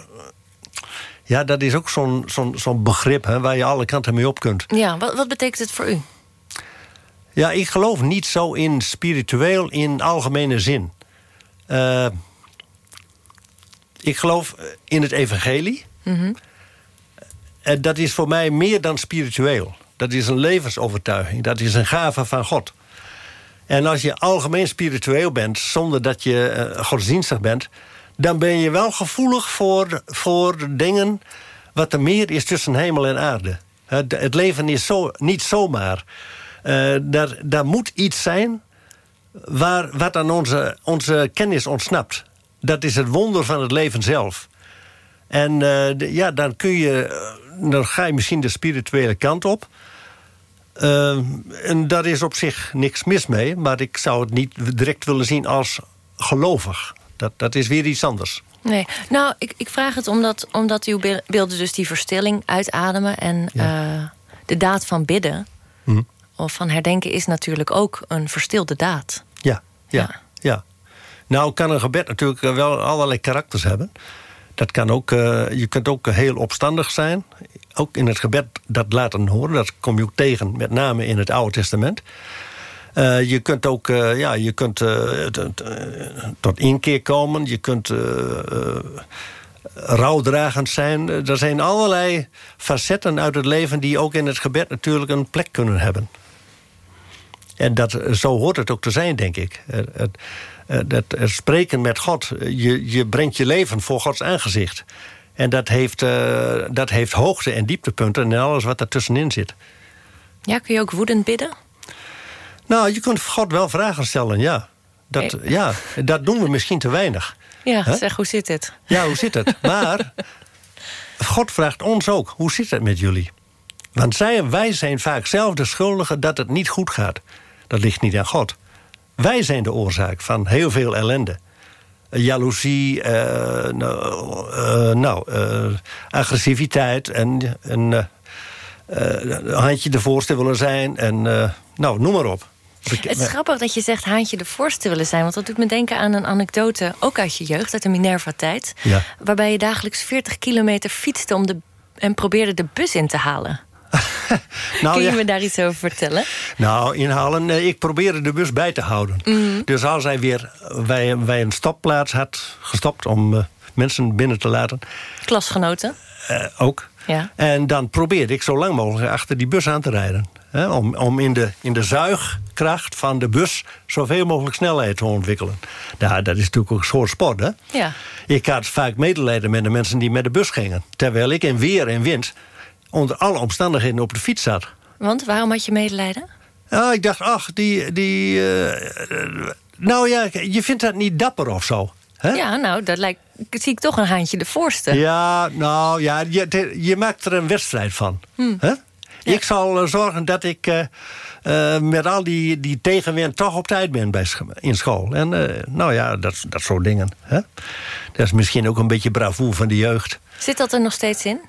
Ja, dat is ook zo'n zo'n zo'n begrip hè, waar je alle kanten mee op kunt. Ja, wat, wat betekent het voor u? Ja, ik geloof niet zo in spiritueel in algemene zin. Uh, ik geloof in het evangelie. Mm -hmm. En dat is voor mij meer dan spiritueel. Dat is een levensovertuiging. Dat is een gave van God. En als je algemeen spiritueel bent... zonder dat je uh, godsdienstig bent... dan ben je wel gevoelig voor, voor dingen... wat er meer is tussen hemel en aarde. Het, het leven is zo, niet zomaar... Uh, daar, daar moet iets zijn waar, wat aan onze, onze kennis ontsnapt. Dat is het wonder van het leven zelf. En de, ja, dan kun je... Dan ga je misschien de spirituele kant op. En daar is op zich niks mis mee. Maar ik zou het niet direct willen zien als gelovig. Dat, dat is weer iets anders. Nee, nou, ik, ik vraag het omdat, omdat uw beelden dus die verstilling uitademen... en ja. de daad van bidden... Hm of van herdenken is natuurlijk ook een verstilde daad. Ja, ja, ja. ja. Nou kan een gebed natuurlijk wel allerlei karakters hebben. Dat kan ook, uh, je kunt ook heel opstandig zijn. Ook in het gebed dat laten horen. Dat kom je ook tegen, met name in het Oude Testament. Uh, je kunt ook uh, ja, je kunt, tot inkeer komen. Je kunt rouwdragend zijn. Er zijn allerlei facetten uit het leven... die ook in het gebed natuurlijk een plek kunnen hebben. En dat, zo hoort het ook te zijn, denk ik. Het, spreken met God. Je, je brengt je leven voor Gods aangezicht. En dat heeft, dat heeft hoogte- en dieptepunten... en alles wat ertussenin zit. Ja, kun je ook woedend bidden? Nou, je kunt God wel vragen stellen, ja. Dat, ja, dat doen we misschien te weinig. Ja, zeg, hoe zit het? Ja, hoe zit het? [laughs] Maar God vraagt ons ook, hoe zit het met jullie? Want zij, wij zijn vaak zelf de schuldigen dat het niet goed gaat. Dat ligt niet aan God. Wij zijn de oorzaak van heel veel ellende. Jaloezie, uh, nou, uh, nou uh, agressiviteit en een handje de voorste willen zijn. En nou, noem maar op. Het is grappig dat je zegt haantje de voorste willen zijn. Want dat doet me denken aan een anekdote, ook uit je jeugd, uit de Minerva-tijd. Ja. Waarbij je dagelijks 40 kilometer fietste om de, en probeerde de bus in te halen. [laughs] nou, Kun je me daar iets over vertellen? Nou, inhalen. Ik probeerde de bus bij te houden. Mhm. Dus als hij weer bij, bij een stopplaats had gestopt om uh, mensen binnen te laten. Klasgenoten? Uh, ook. Ja. En dan probeerde ik zo lang mogelijk achter die bus aan te rijden. Hè, om om in, de, in de zuigkracht van de bus zoveel mogelijk snelheid te ontwikkelen. Nou, dat is natuurlijk ook een soort sport, hè? Ja. Ik had vaak medelijden met de mensen die met de bus gingen. Terwijl ik in weer en wind onder alle omstandigheden op de fiets zat. Want waarom had je medelijden? Ja, ik dacht, ach, die... die uh, nou ja, je vindt dat niet dapper of zo. Hè? Ja, nou, dat lijkt, zie ik toch een haantje de voorste. Ja, nou ja, je, je maakt er een wedstrijd van. Hm. Ja. Ik zal zorgen dat ik uh, uh, met al die, die tegenwind toch op tijd ben bij sch in school. En nou ja, dat, dat soort dingen. Hè? Dat is misschien ook een beetje bravoer van de jeugd. Zit dat er nog steeds in?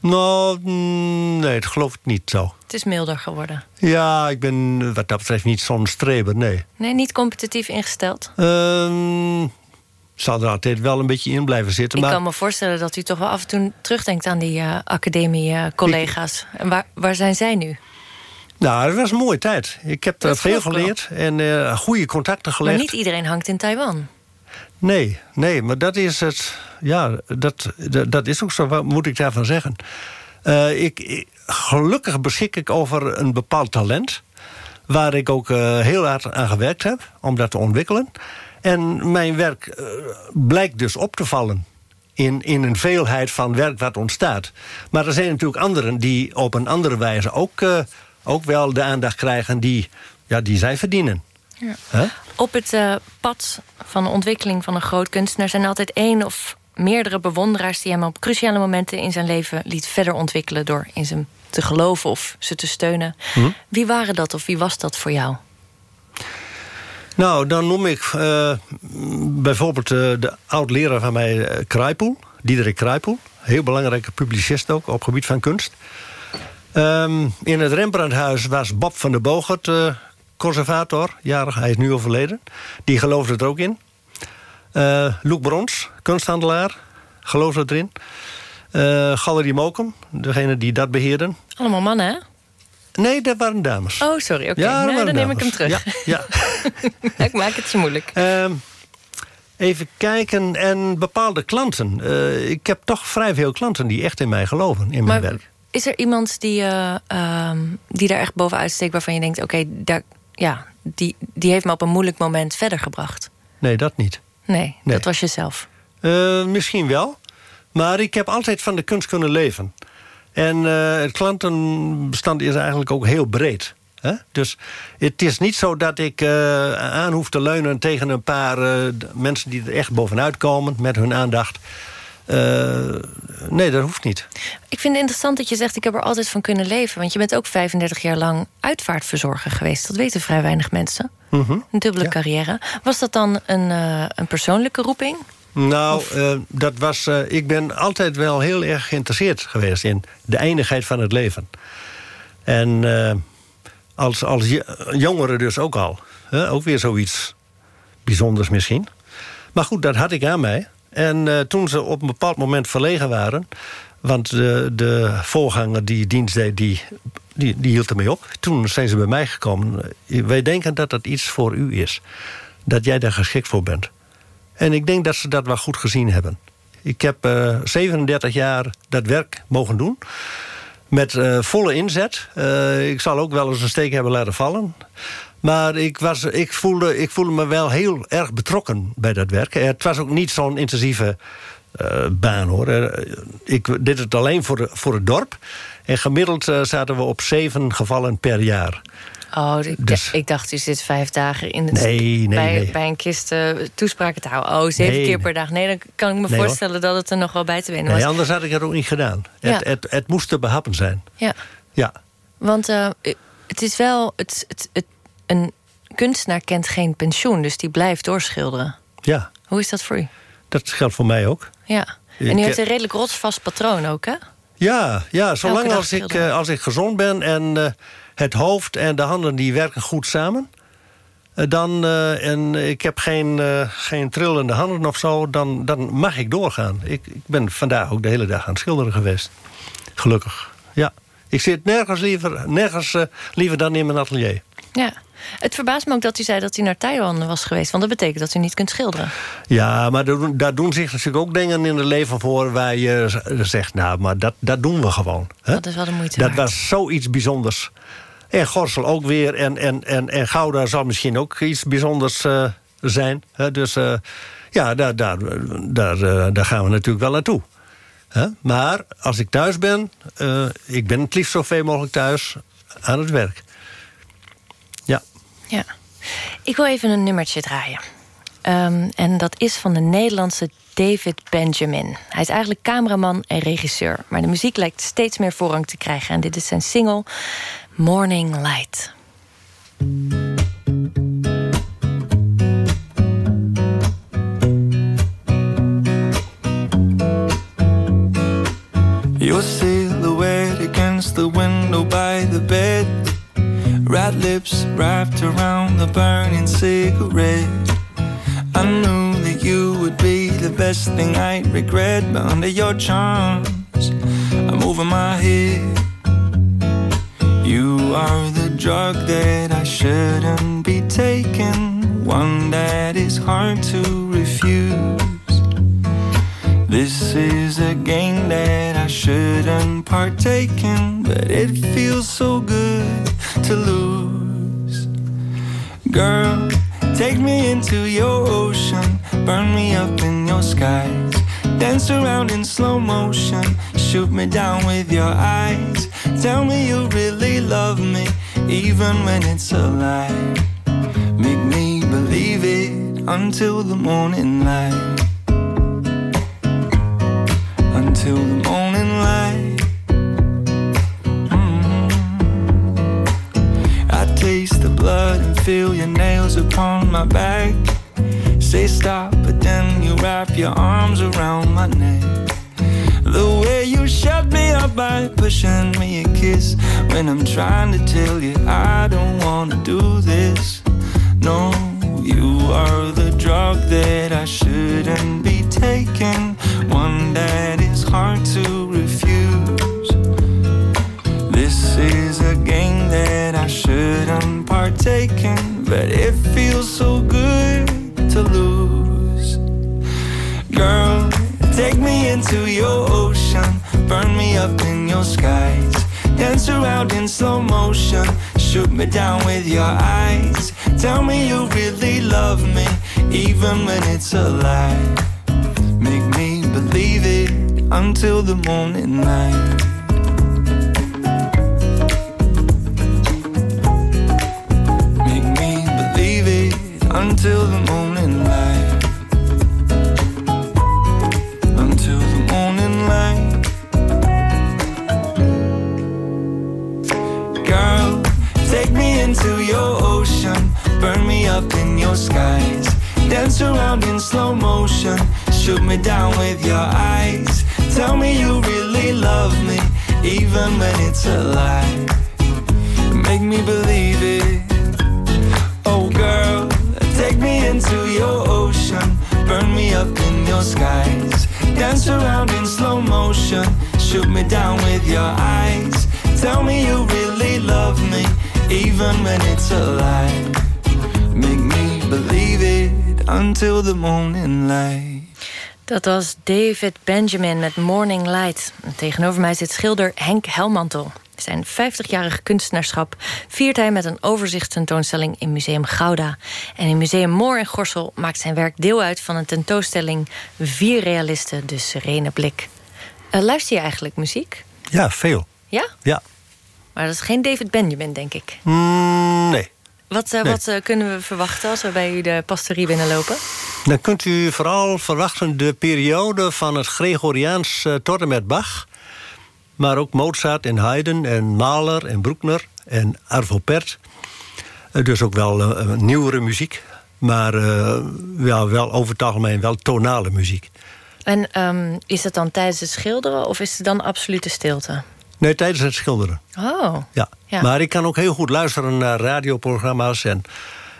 Nou, nee, dat geloof ik niet zo. Het is milder geworden. Ja, ik ben wat dat betreft niet zo'n streber, nee. Nee, niet competitief ingesteld? Uh, zal er altijd wel een beetje in blijven zitten. Ik maar... kan me voorstellen dat u toch wel af en toe terugdenkt aan die uh, academie-collega's. Uh, en waar, waar zijn zij nu? Nou, het was een mooie tijd. Ik heb er veel geleerd en uh, goede contacten gelegd. Maar niet iedereen hangt in Taiwan. Nee, nee, maar dat is het. Ja, dat, dat, dat is ook zo. Wat moet ik daarvan zeggen? Uh, ik, ik, gelukkig beschik ik over een bepaald talent. Waar ik ook uh, heel hard aan gewerkt heb om dat te ontwikkelen. En mijn werk uh, blijkt dus op te vallen. In, in een veelheid van werk wat ontstaat. Maar er zijn natuurlijk anderen die op een andere wijze ook, uh, ook wel de aandacht krijgen die, ja, die zij verdienen. Ja. Huh? Op het uh, pad van de ontwikkeling van een groot kunstenaar zijn altijd één of meerdere bewonderaars die hem op cruciale momenten in zijn leven liet verder ontwikkelen door in ze te geloven of ze te steunen. Hm? Wie waren dat of wie was dat voor jou? Nou, dan noem ik uh, bijvoorbeeld uh, de oud-leraar van mij, uh, Kruipel, Diederik Kruipel. Heel belangrijke publicist ook op gebied van kunst. Um, in het Rembrandthuis was Bob van der Bogert conservator, jarig, hij is nu overleden. Die geloofde er ook in. Loek Brons, kunsthandelaar, geloofde erin. Galerie Mokum, degene die dat beheerden. Allemaal mannen, hè? Nee, dat waren dames. Oh, sorry, oké. Okay. Ja, nou, dan neem ik hem terug. Ja, ja. [laughs] ik maak het je moeilijk. Uh, even kijken, en bepaalde klanten. Uh, ik heb toch vrij veel klanten die echt in mij geloven, in maar mijn werk. Is er iemand die, uh, die daar echt bovenuit steekt... waarvan je denkt, oké, okay, daar ja, die, die heeft me op een moeilijk moment verder gebracht. Nee, dat niet. Nee, nee. dat was jezelf. Uh, misschien wel. Maar ik heb altijd van de kunst kunnen leven. En uh, het klantenbestand is eigenlijk ook heel breed. Hè? Dus het is niet zo dat ik uh, aan hoef te leunen tegen een paar mensen die er echt bovenuit komen met hun aandacht. Nee, dat hoeft niet. Ik vind het interessant dat je zegt... ik heb er altijd van kunnen leven. Want je bent ook 35 jaar lang uitvaartverzorger geweest. Dat weten vrij weinig mensen. Mm -hmm. Een dubbele ja. carrière. Was dat dan een, een persoonlijke roeping? Nou, uh, dat was, ik ben altijd wel heel erg geïnteresseerd geweest... in de eindigheid van het leven. En als, als jongere dus ook al. ook weer zoiets bijzonders misschien. Maar goed, dat had ik aan mij... En toen ze op een bepaald moment verlegen waren... want de, de voorganger die dienst deed, die, die, die hield ermee op. Toen zijn ze bij mij gekomen. Wij denken dat dat iets voor u is. Dat jij daar geschikt voor bent. En ik denk dat ze dat wel goed gezien hebben. Ik heb 37 jaar dat werk mogen doen. Met volle inzet. ik zal ook wel eens een steek hebben laten vallen. Maar ik, was, ik, voelde, ik voelde me wel heel erg betrokken bij dat werk. Het was ook niet zo'n intensieve baan, hoor. ik deed het alleen voor, de, voor het dorp. En gemiddeld zaten we op zeven gevallen per jaar. Oh, ik, dus, ik dacht, u zit vijf dagen in het, nee, nee, bij, nee. bij een kist uh, toespraken te houden. Oh, zeven keer per dag. Nee, dan kan ik me voorstellen dat het er nog wel bij te winnen was. Nee, anders had ik het ook niet gedaan. Ja. Het, het, het, moest te behappen zijn. Ja. ja. Want uh, het is wel... Het, het, het, een kunstenaar kent geen pensioen, dus die blijft doorschilderen. Ja. Hoe is dat voor u? Dat geldt voor mij ook. Ja. En u heeft een redelijk rotsvast patroon ook, hè? Ja, ja zolang als ik, als ik gezond ben en het hoofd en de handen die werken goed samen. Eh, dan, uh, en ik heb geen, uh, geen trillende handen of zo, dan, dan mag ik doorgaan. Ik, ik ben vandaag ook de hele dag aan het schilderen geweest. Gelukkig, ja. Ik zit nergens liever, nergens, liever dan in mijn atelier. Ja. Het verbaast me ook dat u zei dat u naar Taiwan was geweest. Want dat betekent dat u niet kunt schilderen. Ja, maar daar doen zich natuurlijk ook dingen in het leven voor... waar je zegt, nou, maar dat, dat doen we gewoon. Hè? Dat is wel de moeite Dat was zoiets bijzonders. En Gorsel ook weer. En, en, en, en Gouda zal misschien ook iets bijzonders uh, zijn. Hè? Dus uh, ja, daar, daar, daar, uh, daar gaan we natuurlijk wel naartoe. Hè? Maar als ik thuis ben, ik ben het liefst zoveel mogelijk thuis aan het werk. Ja. Ja. Ik wil even een nummertje draaien. Um, en dat is van de Nederlandse David Benjamin. Hij is eigenlijk cameraman en regisseur. Maar de muziek lijkt steeds meer voorrang te krijgen. En dit is zijn single Morning Light. Your silhouette against the window by the bed. Red lips wrapped around the burning cigarette. I knew that you would be the best thing I'd regret, but under your charms, I'm over my head. Are the drug that I shouldn't be taking, one that is hard to refuse. This is a game that I shouldn't partake in, but it feels so good to lose. Girl, take me into your ocean, burn me up in your skies, dance around in slow motion, shoot me down with your eyes. Tell me you really love me, even when it's a lie. Make me believe it until the morning light. Until the morning light. Mm-hmm. I taste the blood and feel your nails upon my back. Say stop, but then you wrap your arms around my neck. The way you shut me up by pushing me a kiss when I'm trying to tell you I don't wanna do this. No, you are the drug that I shouldn't be taking, one that is hard to refuse. This is a game that I shouldn't partake in, but it feels so good to lose. Girl, take me into your up in your skies, dance around in slow motion, shoot me down with your eyes. Tell me you really love me, even when it's a lie. Make me believe it until the morning light. Make me believe it until the morning your skies, dance around in slow motion, shoot me down with your eyes. Tell me you really love me, even when it's a lie. Make me believe it. Oh, girl, take me into your ocean, burn me up in your skies, dance around in slow motion, shoot me down with your eyes. Tell me you really love me, even when it's a lie. Believe it until the morning light. Dat was David Benjamin met Morning Light. tegenover mij zit schilder Henk Helmantel. Zijn 50-jarig kunstenaarschap viert hij met een overzichtstentoonstelling in Museum Gouda. En in Museum Moor in Gorsel maakt zijn werk deel uit van een tentoonstelling Vier realisten, de serene blik. Uh, luister je eigenlijk muziek? Ja, veel. Ja? Ja. Maar dat is geen David Benjamin, denk ik. Mm, nee. Wat, uh, wat uh, kunnen we verwachten als we bij u de pastorie binnenlopen? Dan kunt u vooral verwachten de periode van het Gregoriaans uh, tot en met Bach. Maar ook Mozart en Haydn en Mahler en Bruckner en Arvo Pärt. dus ook wel nieuwere muziek. Maar ja, wel over het algemeen wel tonale muziek. En um, is het dan tijdens het schilderen of is het dan absolute stilte? Nee, tijdens het schilderen. Oh. Ja. ja. Maar ik kan ook heel goed luisteren naar radioprogramma's... en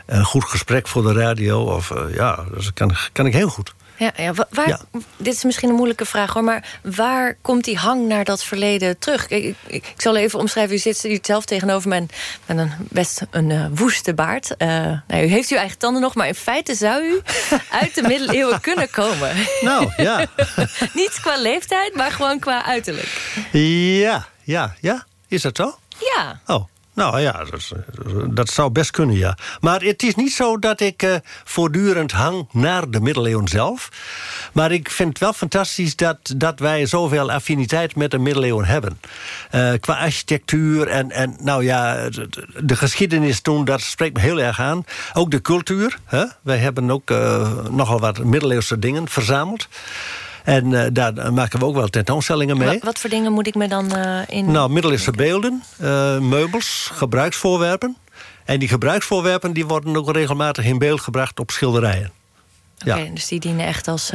een goed gesprek voor de radio. Of, uh, ja, dat kan, kan ik heel goed. Ja, ja, waar, ja. Dit is misschien een moeilijke vraag hoor, maar waar komt die hang naar dat verleden terug? Ik, ik, ik zal even omschrijven, u zit hier zelf tegenover mij met een best een uh, woeste baard. Uh, nou, u heeft uw eigen tanden nog, maar in feite zou u [laughs] uit de middeleeuwen kunnen komen. Nou, ja. [laughs] Niet qua leeftijd, maar gewoon qua uiterlijk. Ja, ja, ja. Is dat zo? Ja. Oh. Nou ja, dat, dat, zou best kunnen, ja. Maar het is niet zo dat ik uh, voortdurend hang naar de middeleeuwen zelf. Maar ik vind het wel fantastisch dat, dat wij zoveel affiniteit met de middeleeuwen hebben. Uh, qua architectuur en, en nou ja, de, de, geschiedenis toen, dat spreekt me heel erg aan. Ook de cultuur. Hè? Wij hebben ook uh, nogal wat middeleeuwse dingen verzameld. En uh, daar maken we ook wel tentoonstellingen mee. Wat, wat voor dingen moet ik me dan uh, in... Nou, middeleeuwse beelden, uh, meubels, gebruiksvoorwerpen. En die gebruiksvoorwerpen die worden ook regelmatig in beeld gebracht op schilderijen. Oké, okay, ja. dus die dienen echt als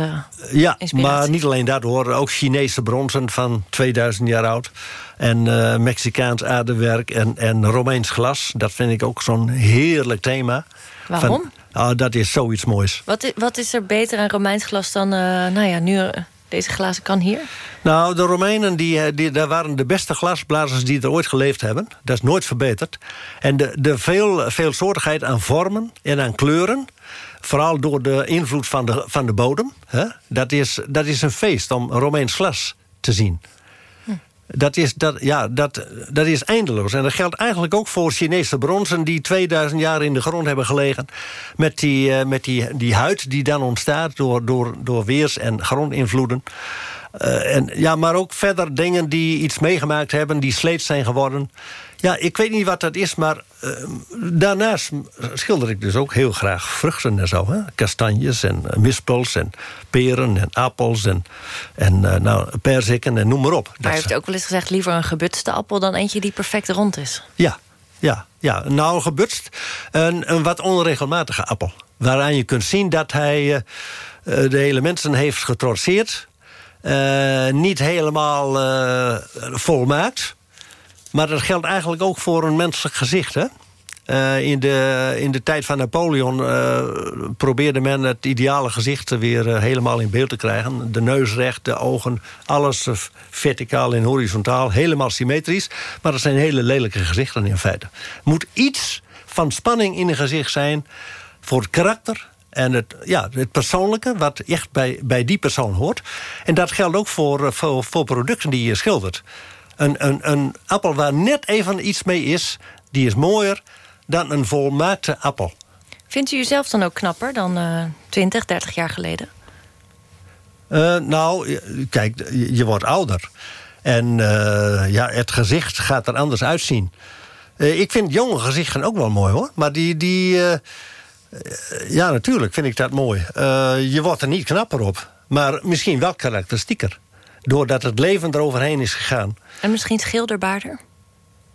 Ja, maar niet alleen dat hoor. Ook Chinese bronzen van 2000 jaar oud. En Mexicaans aardewerk en, en Romeins glas. Dat vind ik ook zo'n heerlijk thema. Waarom? Van, oh, dat is zoiets moois. Wat is, wat is er beter aan Romeins glas dan uh, nou ja, nu uh, deze glazen kan hier? Nou, de Romeinen die, die, daar waren de beste glasblazers die er ooit geleefd hebben. Dat is nooit verbeterd. En de, de veel, veelsoortigheid aan vormen en aan kleuren... vooral door de invloed van de, van de bodem... Hè, dat, is, dat is een feest om Romeins glas te zien. Dat is, dat, ja, dat, dat is eindeloos. En dat geldt eigenlijk ook voor Chinese bronzen... die 2000 jaar in de grond hebben gelegen. Met die, uh, met die, die huid die dan ontstaat door, door, door weers- en grondinvloeden. Uh, en, ja, maar ook verder dingen die iets meegemaakt hebben... die sleet zijn geworden. Ja, ik weet niet wat dat is, maar uh, daarnaast schilder ik dus ook heel graag vruchten en zo. Hè? Kastanjes en uh, mispels en peren en appels en, en uh, nou, perziken en noem maar op. Maar je hebt ook wel eens gezegd liever een gebutste appel... dan eentje die perfect rond is. Ja, ja, ja. nou gebutst een, een wat onregelmatige appel. Waaraan je kunt zien dat hij de hele mensen heeft getrotseerd... niet helemaal volmaakt... Maar dat geldt eigenlijk ook voor een menselijk gezicht, hè? Uh, in, de, in de tijd van Napoleon uh, probeerde men het ideale gezicht weer uh, helemaal in beeld te krijgen. De neus recht, de ogen, alles verticaal en horizontaal, helemaal symmetrisch. Maar dat zijn hele lelijke gezichten in feite. Moet iets van spanning in een gezicht zijn voor het karakter en het, ja, het persoonlijke, wat echt bij, bij die persoon hoort. En dat geldt ook voor, voor, voor producten die je schildert. Een, een, een appel waar net even iets mee is... die is mooier dan een volmaakte appel. Vindt u uzelf dan ook knapper dan uh, 20, 30 jaar geleden? Uh, nou, kijk, je, wordt ouder. En uh, ja, het gezicht gaat er anders uitzien. Uh, ik vind jonge gezichten ook wel mooi, hoor. Maar die... die ja, natuurlijk vind ik dat mooi. je wordt er niet knapper op. Maar misschien wel karakteristieker doordat het leven eroverheen is gegaan. En misschien schilderbaarder?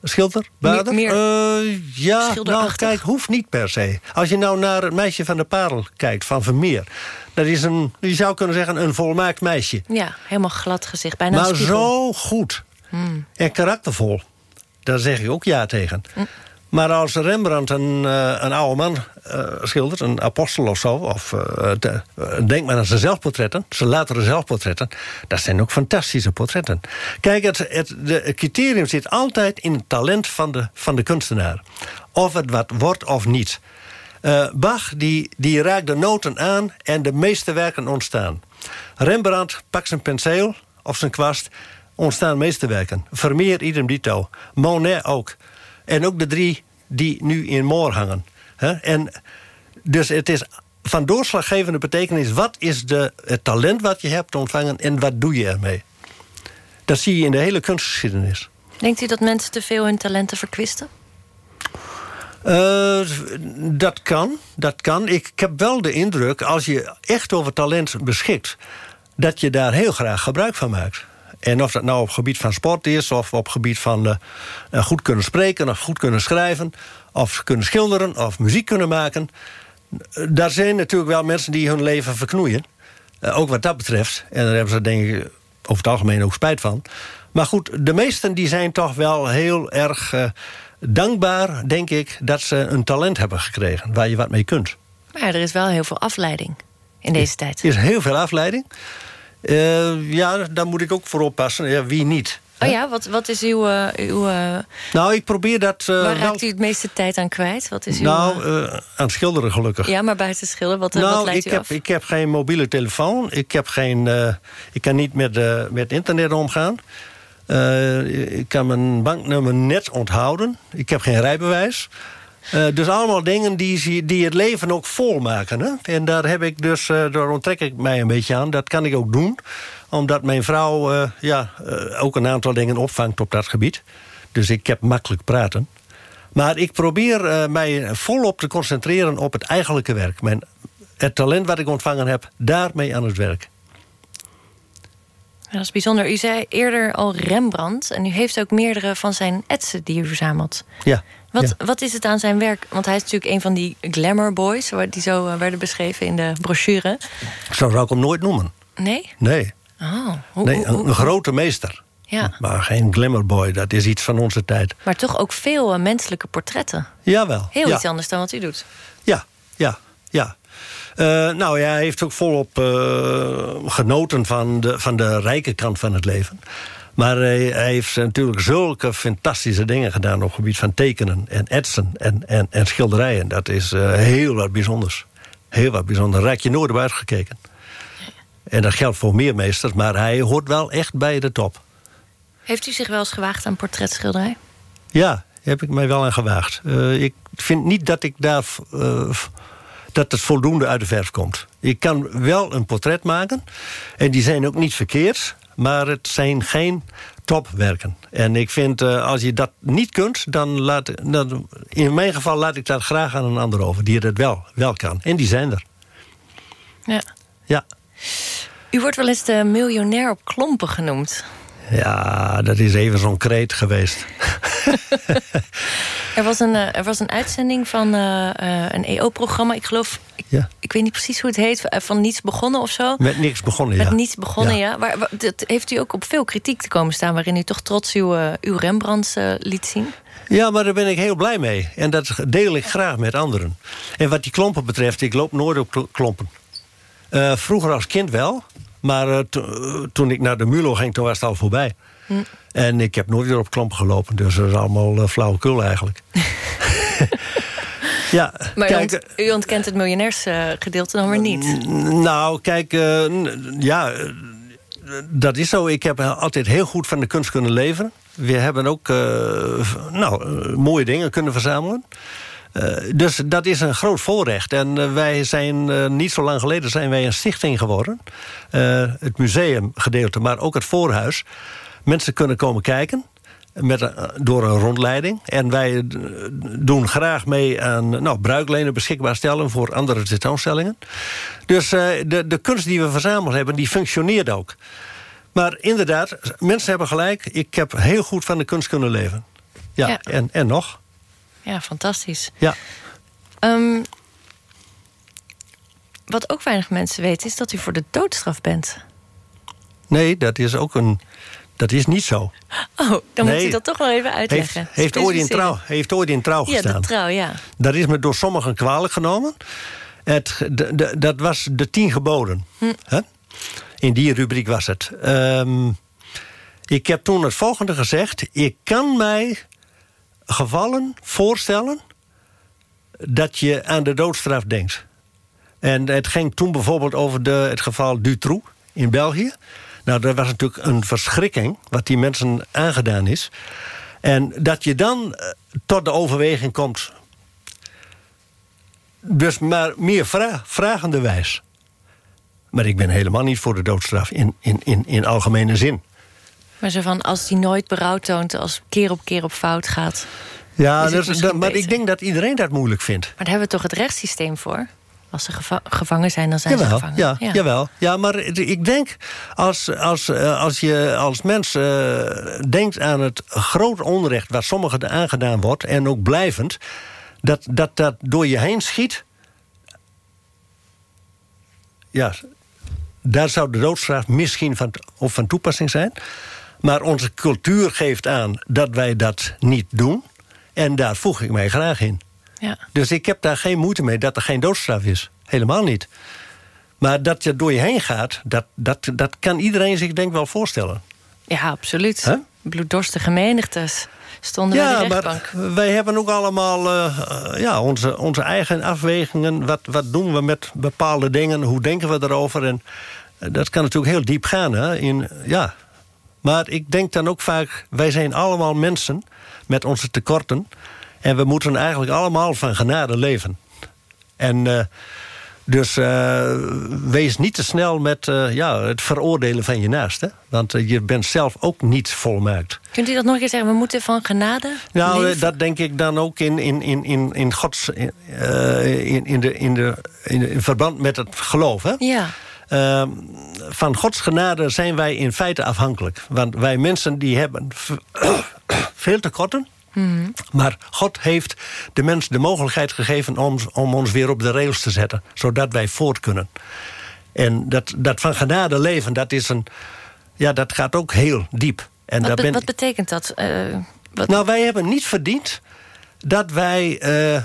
Schilderbaarder? Meer, uh, ja, nou kijk, hoeft niet per se. Als je nou naar het meisje van de parel kijkt, van Vermeer... dat is een, je zou kunnen zeggen, een volmaakt meisje. Ja, helemaal glad gezicht, bijna Maar zo goed hmm. en karaktervol. Daar zeg ik ook ja tegen. Hmm. Maar als Rembrandt een, uh, een oude man uh, schildert, een apostel of zo... of de, denk maar aan zijn zelfportretten, zijn latere zelfportretten... dat zijn ook fantastische portretten. Kijk, het, het, de, criterium zit altijd in het talent van de, van de kunstenaar. Of het wat wordt of niet. Bach die, die raakt de noten aan en de meeste werken ontstaan. Rembrandt pakt zijn penseel of zijn kwast... ontstaan meesterwerken. Vermeer idem dito. Monet ook. En ook de drie die nu in Moor hangen. En dus het is van doorslaggevende betekenis... wat is de, het talent wat je hebt ontvangen en wat doe je ermee? Dat zie je in de hele kunstgeschiedenis. Denkt u dat mensen te veel hun talenten verkwisten? Uh, dat kan, dat kan. Ik heb wel de indruk, als je echt over talent beschikt... dat je daar heel graag gebruik van maakt. En of dat nou op gebied van sport is... of op gebied van uh, goed kunnen spreken of goed kunnen schrijven... of kunnen schilderen of muziek kunnen maken... daar zijn natuurlijk wel mensen die hun leven verknoeien. Uh, ook wat dat betreft. En daar hebben ze denk ik over het algemeen ook spijt van. Maar goed, de meesten die zijn toch wel heel erg dankbaar, denk ik, dat ze een talent hebben gekregen... waar je wat mee kunt. Maar er is wel heel veel afleiding in deze tijd. Er is heel veel afleiding. Uh, ja, daar moet ik ook voor oppassen. Ja, wie niet? Oh ja, wat, wat is uw... Uh, uw uh, nou, ik probeer dat... waar raakt u het meeste tijd aan kwijt? Wat is uw, nou, aan schilderen gelukkig. Ja, maar buiten schilderen, wat, nou, wat leidt ik u heb, af? Ik heb geen mobiele telefoon. Ik, heb geen, ik kan niet met, met internet omgaan. Ik kan mijn banknummer net onthouden. Ik heb geen rijbewijs. Uh, dus allemaal dingen die, die het leven ook volmaken. Hè? En daar, heb ik dus, uh, daar onttrek ik mij een beetje aan. Dat kan ik ook doen. Omdat mijn vrouw ja, ook een aantal dingen opvangt op dat gebied. Dus ik heb makkelijk praten. Maar ik probeer mij volop te concentreren op het eigenlijke werk. Mijn, het talent wat ik ontvangen heb, daarmee aan het werk. Dat is bijzonder. U zei eerder al Rembrandt. En u heeft ook meerdere van zijn etsen die u verzamelt. Ja. Wat, ja. wat is het aan zijn werk? Want hij is natuurlijk een van die glamour boys... die zo uh, werden beschreven in de brochure. Zo zou ik hem nooit noemen. Nee? Nee. Oh, hoe, nee een, grote meester. Ja. Maar geen glamourboy, dat is iets van onze tijd. Maar toch ook veel uh, menselijke portretten. Jawel. Heel ja. iets anders dan wat u doet. Ja, ja, ja. Uh, nou ja, hij heeft ook volop uh, genoten van de, van de rijke kant van het leven. Maar hij, hij, heeft natuurlijk zulke fantastische dingen gedaan... op het gebied van tekenen en etsen en, en, en schilderijen. Dat is uh, heel wat bijzonders. Heel wat bijzonder. Daar raak je nooit op uitgekeken. En dat geldt voor meer meesters, maar hij hoort wel echt bij de top. Heeft u zich wel eens gewaagd aan portretschilderij? Ja, heb ik mij wel aan gewaagd. Uh, ik vind niet dat ik daar... Uh, dat het voldoende uit de verf komt. Ik kan wel een portret maken. En die zijn ook niet verkeerd. Maar het zijn geen topwerken. En ik vind, uh, als je dat niet kunt... dan laat, dan, in mijn geval laat ik dat graag aan een ander over... die het wel, wel kan. En die zijn er. Ja. Ja. U wordt wel eens de miljonair op klompen genoemd. Ja, dat is even zo'n kreet geweest. [laughs] er, was een, er was een uitzending van uh, een EO-programma. Ik geloof, ik, ja. ik weet niet precies hoe het heet. Van niets begonnen of zo. Met niks begonnen, Met ja. niets begonnen, ja. ja. Waar, waar, dat heeft u ook op veel kritiek te komen staan... waarin u toch trots uw, uw Rembrandts liet zien? Ja, maar daar ben ik heel blij mee. En dat deel ik graag met anderen. En wat die klompen betreft, ik loop nooit op klompen. Uh, vroeger als kind wel. Maar to toen ik naar de Mulo ging, toen was het al voorbij. Hm. En ik heb nooit weer op klompen gelopen. Dus dat is allemaal uh, flauwekul eigenlijk. [laughs] ja, maar kijk, u, ont u, ontkent het miljonairsgedeelte dan weer niet? Nou, kijk, ja, dat is zo. Ik heb altijd heel goed van de kunst kunnen leven. We hebben ook nou, mooie dingen kunnen verzamelen. Uh, dus dat is een groot voorrecht. En uh, wij zijn uh, niet zo lang geleden zijn wij een stichting geworden. het museumgedeelte, maar ook het voorhuis. Mensen kunnen komen kijken. Met, door een rondleiding. En wij doen graag mee aan nou, bruiklenen beschikbaar stellen... voor andere tentoonstellingen. Dus de, de kunst die we verzameld hebben, die functioneert ook. Maar inderdaad, mensen hebben gelijk. Ik heb heel goed van de kunst kunnen leven. Ja, ja. En, en nog. Ja, fantastisch. Ja. Um, wat ook weinig mensen weten... is dat u voor de doodstraf bent. Nee, dat is ook een... Dat is niet zo. Oh, dan nee. moet u dat toch wel even uitleggen. Heeft, heeft, ooit, in trouw, heeft ooit in trouw gestaan. Ja, de trouw, ja. Dat is me door sommigen kwalijk genomen. Het, de, de, dat was de tien geboden. Hm. In die rubriek was het. Um, ik heb toen het volgende gezegd. Ik kan mij gevallen voorstellen dat je aan de doodstraf denkt. En het ging toen bijvoorbeeld over de, het geval Dutroux in België. Nou, dat was natuurlijk een verschrikking wat die mensen aangedaan is. En dat je dan eh, tot de overweging komt... dus maar meer vra vragende wijs. Maar ik ben helemaal niet voor de doodstraf in, in, in, in algemene zin. Maar zo van, als die nooit berouw toont... als keer op keer op fout gaat... Ja, dus, maar ik denk dat iedereen dat moeilijk vindt. Maar daar hebben we toch het rechtssysteem voor? Als ze gevangen zijn, dan zijn jawel, ze gevangen. Ja, ja, Jawel. Ja, maar ik denk, als, als, eh, als je als mens uh, denkt aan het groot onrecht... waar sommigen aangedaan wordt, en ook blijvend... dat dat, dat door je heen schiet... ja, daar zou de doodstraf misschien van, of van toepassing zijn. Maar onze cultuur geeft aan dat wij dat niet doen. En daar voeg ik mij graag in. Ja. Dus ik heb daar geen moeite mee dat er geen doodstraf is. Helemaal niet. Maar dat je door je heen gaat, dat, dat, dat kan iedereen zich denk wel voorstellen. Ja, absoluut. Huh? Bloeddorstige menigtes stonden ja, bij de rechtbank. Maar wij hebben ook allemaal uh, ja, onze, onze eigen afwegingen. Wat, wat doen we met bepaalde dingen? Hoe denken we erover? En uh, dat kan natuurlijk heel diep gaan. Hè? In, ja. Maar ik denk dan ook vaak... wij zijn allemaal mensen met onze tekorten. En we moeten eigenlijk allemaal van genade leven. En... Uh, dus uh, wees niet te snel met uh, ja, het veroordelen van je naaste. Want je bent zelf ook niet volmaakt. Kunt u dat nog eens zeggen? We moeten van genade Nou, leven? dat denk ik dan ook in, in, in, in, in Gods... in, in, de, in, de, in, verband met het geloof. Hè? Ja. Ehm, van Gods genade zijn wij in feite afhankelijk. Want wij mensen die hebben [coughs] veel tekorten. Mm Maar God heeft de mens de mogelijkheid gegeven om, om ons weer op de rails te zetten. Zodat wij voort kunnen. En dat, dat van genade leven, dat, is een, ja, dat gaat ook heel diep. En wat, ben... wat betekent dat? Uh, wat... Nou, wij hebben niet verdiend dat wij, uh,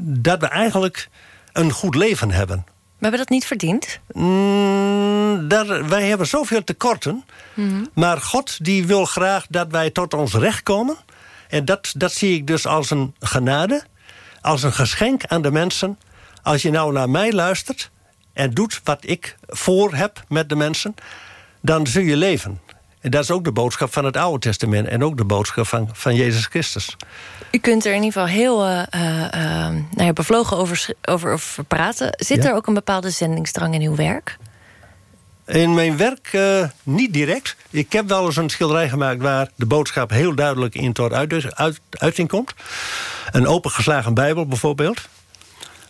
dat we eigenlijk een goed leven hebben. We hebben dat niet verdiend? Mm, daar, wij hebben zoveel tekorten. Mm Maar God die wil graag dat wij tot ons recht komen. En dat, dat zie ik dus als een genade. Als een geschenk aan de mensen. Als je nou naar mij luistert en doet wat ik voor heb met de mensen... dan zul je leven. En dat is ook de boodschap van het Oude Testament... en ook de boodschap van, van Jezus Christus. U kunt er in ieder geval heel uh, uh, nou ja, bevlogen over, over, over praten. Zit er ook een bepaalde zendingsdrang in uw werk? In mijn werk uh, niet direct. Ik heb wel eens een schilderij gemaakt... waar de boodschap heel duidelijk in tot uit, uit, uiting komt. Een opengeslagen bijbel bijvoorbeeld.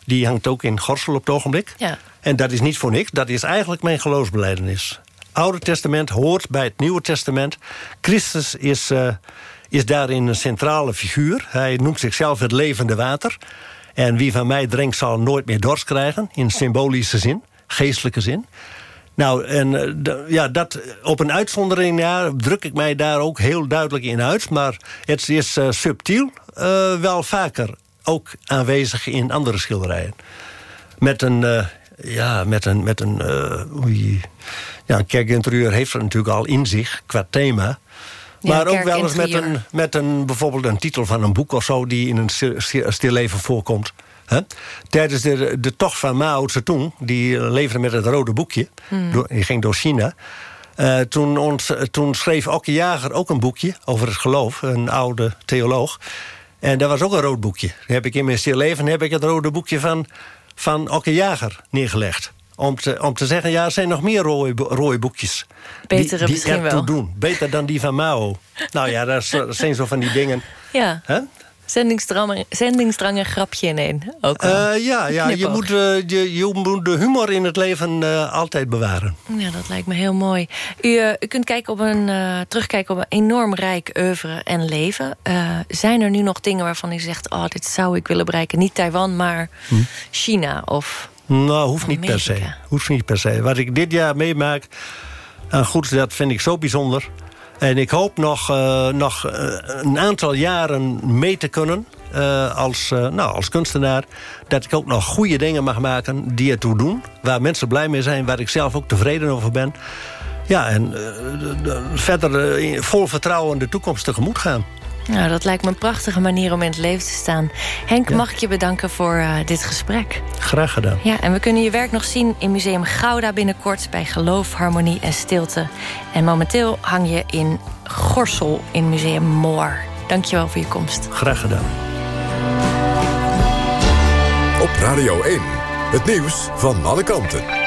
Die hangt ook in Gorsel op het ogenblik. Ja. En dat is niet voor niks. Dat is eigenlijk mijn geloofsbeleidenis. Oude Testament hoort bij het Nieuwe Testament. Christus is, uh, is daarin een centrale figuur. Hij noemt zichzelf het levende water. En wie van mij drinkt zal nooit meer dorst krijgen. In symbolische zin, geestelijke zin. Nou, en uh, ja, dat, op een uitzondering ja, druk ik mij daar ook heel duidelijk in uit. Maar het is subtiel wel vaker ook aanwezig in andere schilderijen. Met een, ja, met een, met een oei, ja, een kerkinterieur heeft er natuurlijk al in zich qua thema. Maar ook wel eens met een, met een, bijvoorbeeld een titel van een boek of zo... die in een stilleven voorkomt. He? Tijdens de, de tocht van Mao Zedong, die leefde met het rode boekje... Hmm. Die ging door China... Uh, toen, ons, toen schreef Okke Jager ook een boekje over het geloof. Een oude theoloog. En dat was ook een rood boekje. Heb ik in mijn stilleven heb ik het rode boekje van, van Okke Jager neergelegd. Om te, om te zeggen, ja, er zijn nog meer rode, rode boekjes. Betere die, die misschien wel. doen. Beter dan die van Mao. nou ja, dat [laughs] zijn zo van die dingen. Ja. Huh? Zendingsdrang, zendingsdrang en grapje in één. Ook uh, ja, ja je, moet, uh, je, je, moet de humor in het leven uh, altijd bewaren. Ja, dat lijkt me heel mooi. U, u kunt kijken op een, terugkijken op een enorm rijk oeuvre en leven. zijn er nu nog dingen waarvan u zegt... oh, dit zou ik willen bereiken? Niet Taiwan, maar hm? China of nou, hoeft niet per se. Hoeft niet per se. Wat ik dit jaar meemaak, goed, dat vind ik zo bijzonder. En ik hoop nog, uh, nog uh, een aantal jaren mee te kunnen uh, als, nou, als kunstenaar. Dat ik ook nog goede dingen mag maken die ertoe doen. Waar mensen blij mee zijn, waar ik zelf ook tevreden over ben. Ja, en verder vol vertrouwen de toekomst tegemoet gaan. Nou, dat lijkt me een prachtige manier om in het leven te staan. Henk, mag ik je bedanken voor uh, dit gesprek. Graag gedaan. Ja, en we kunnen je werk nog zien in Museum Gouda binnenkort... bij Geloof, Harmonie en Stilte. En momenteel hang je in Gorsel in Museum Moor. Dankjewel voor je komst. Graag gedaan. Op Radio 1, het nieuws van alle kanten.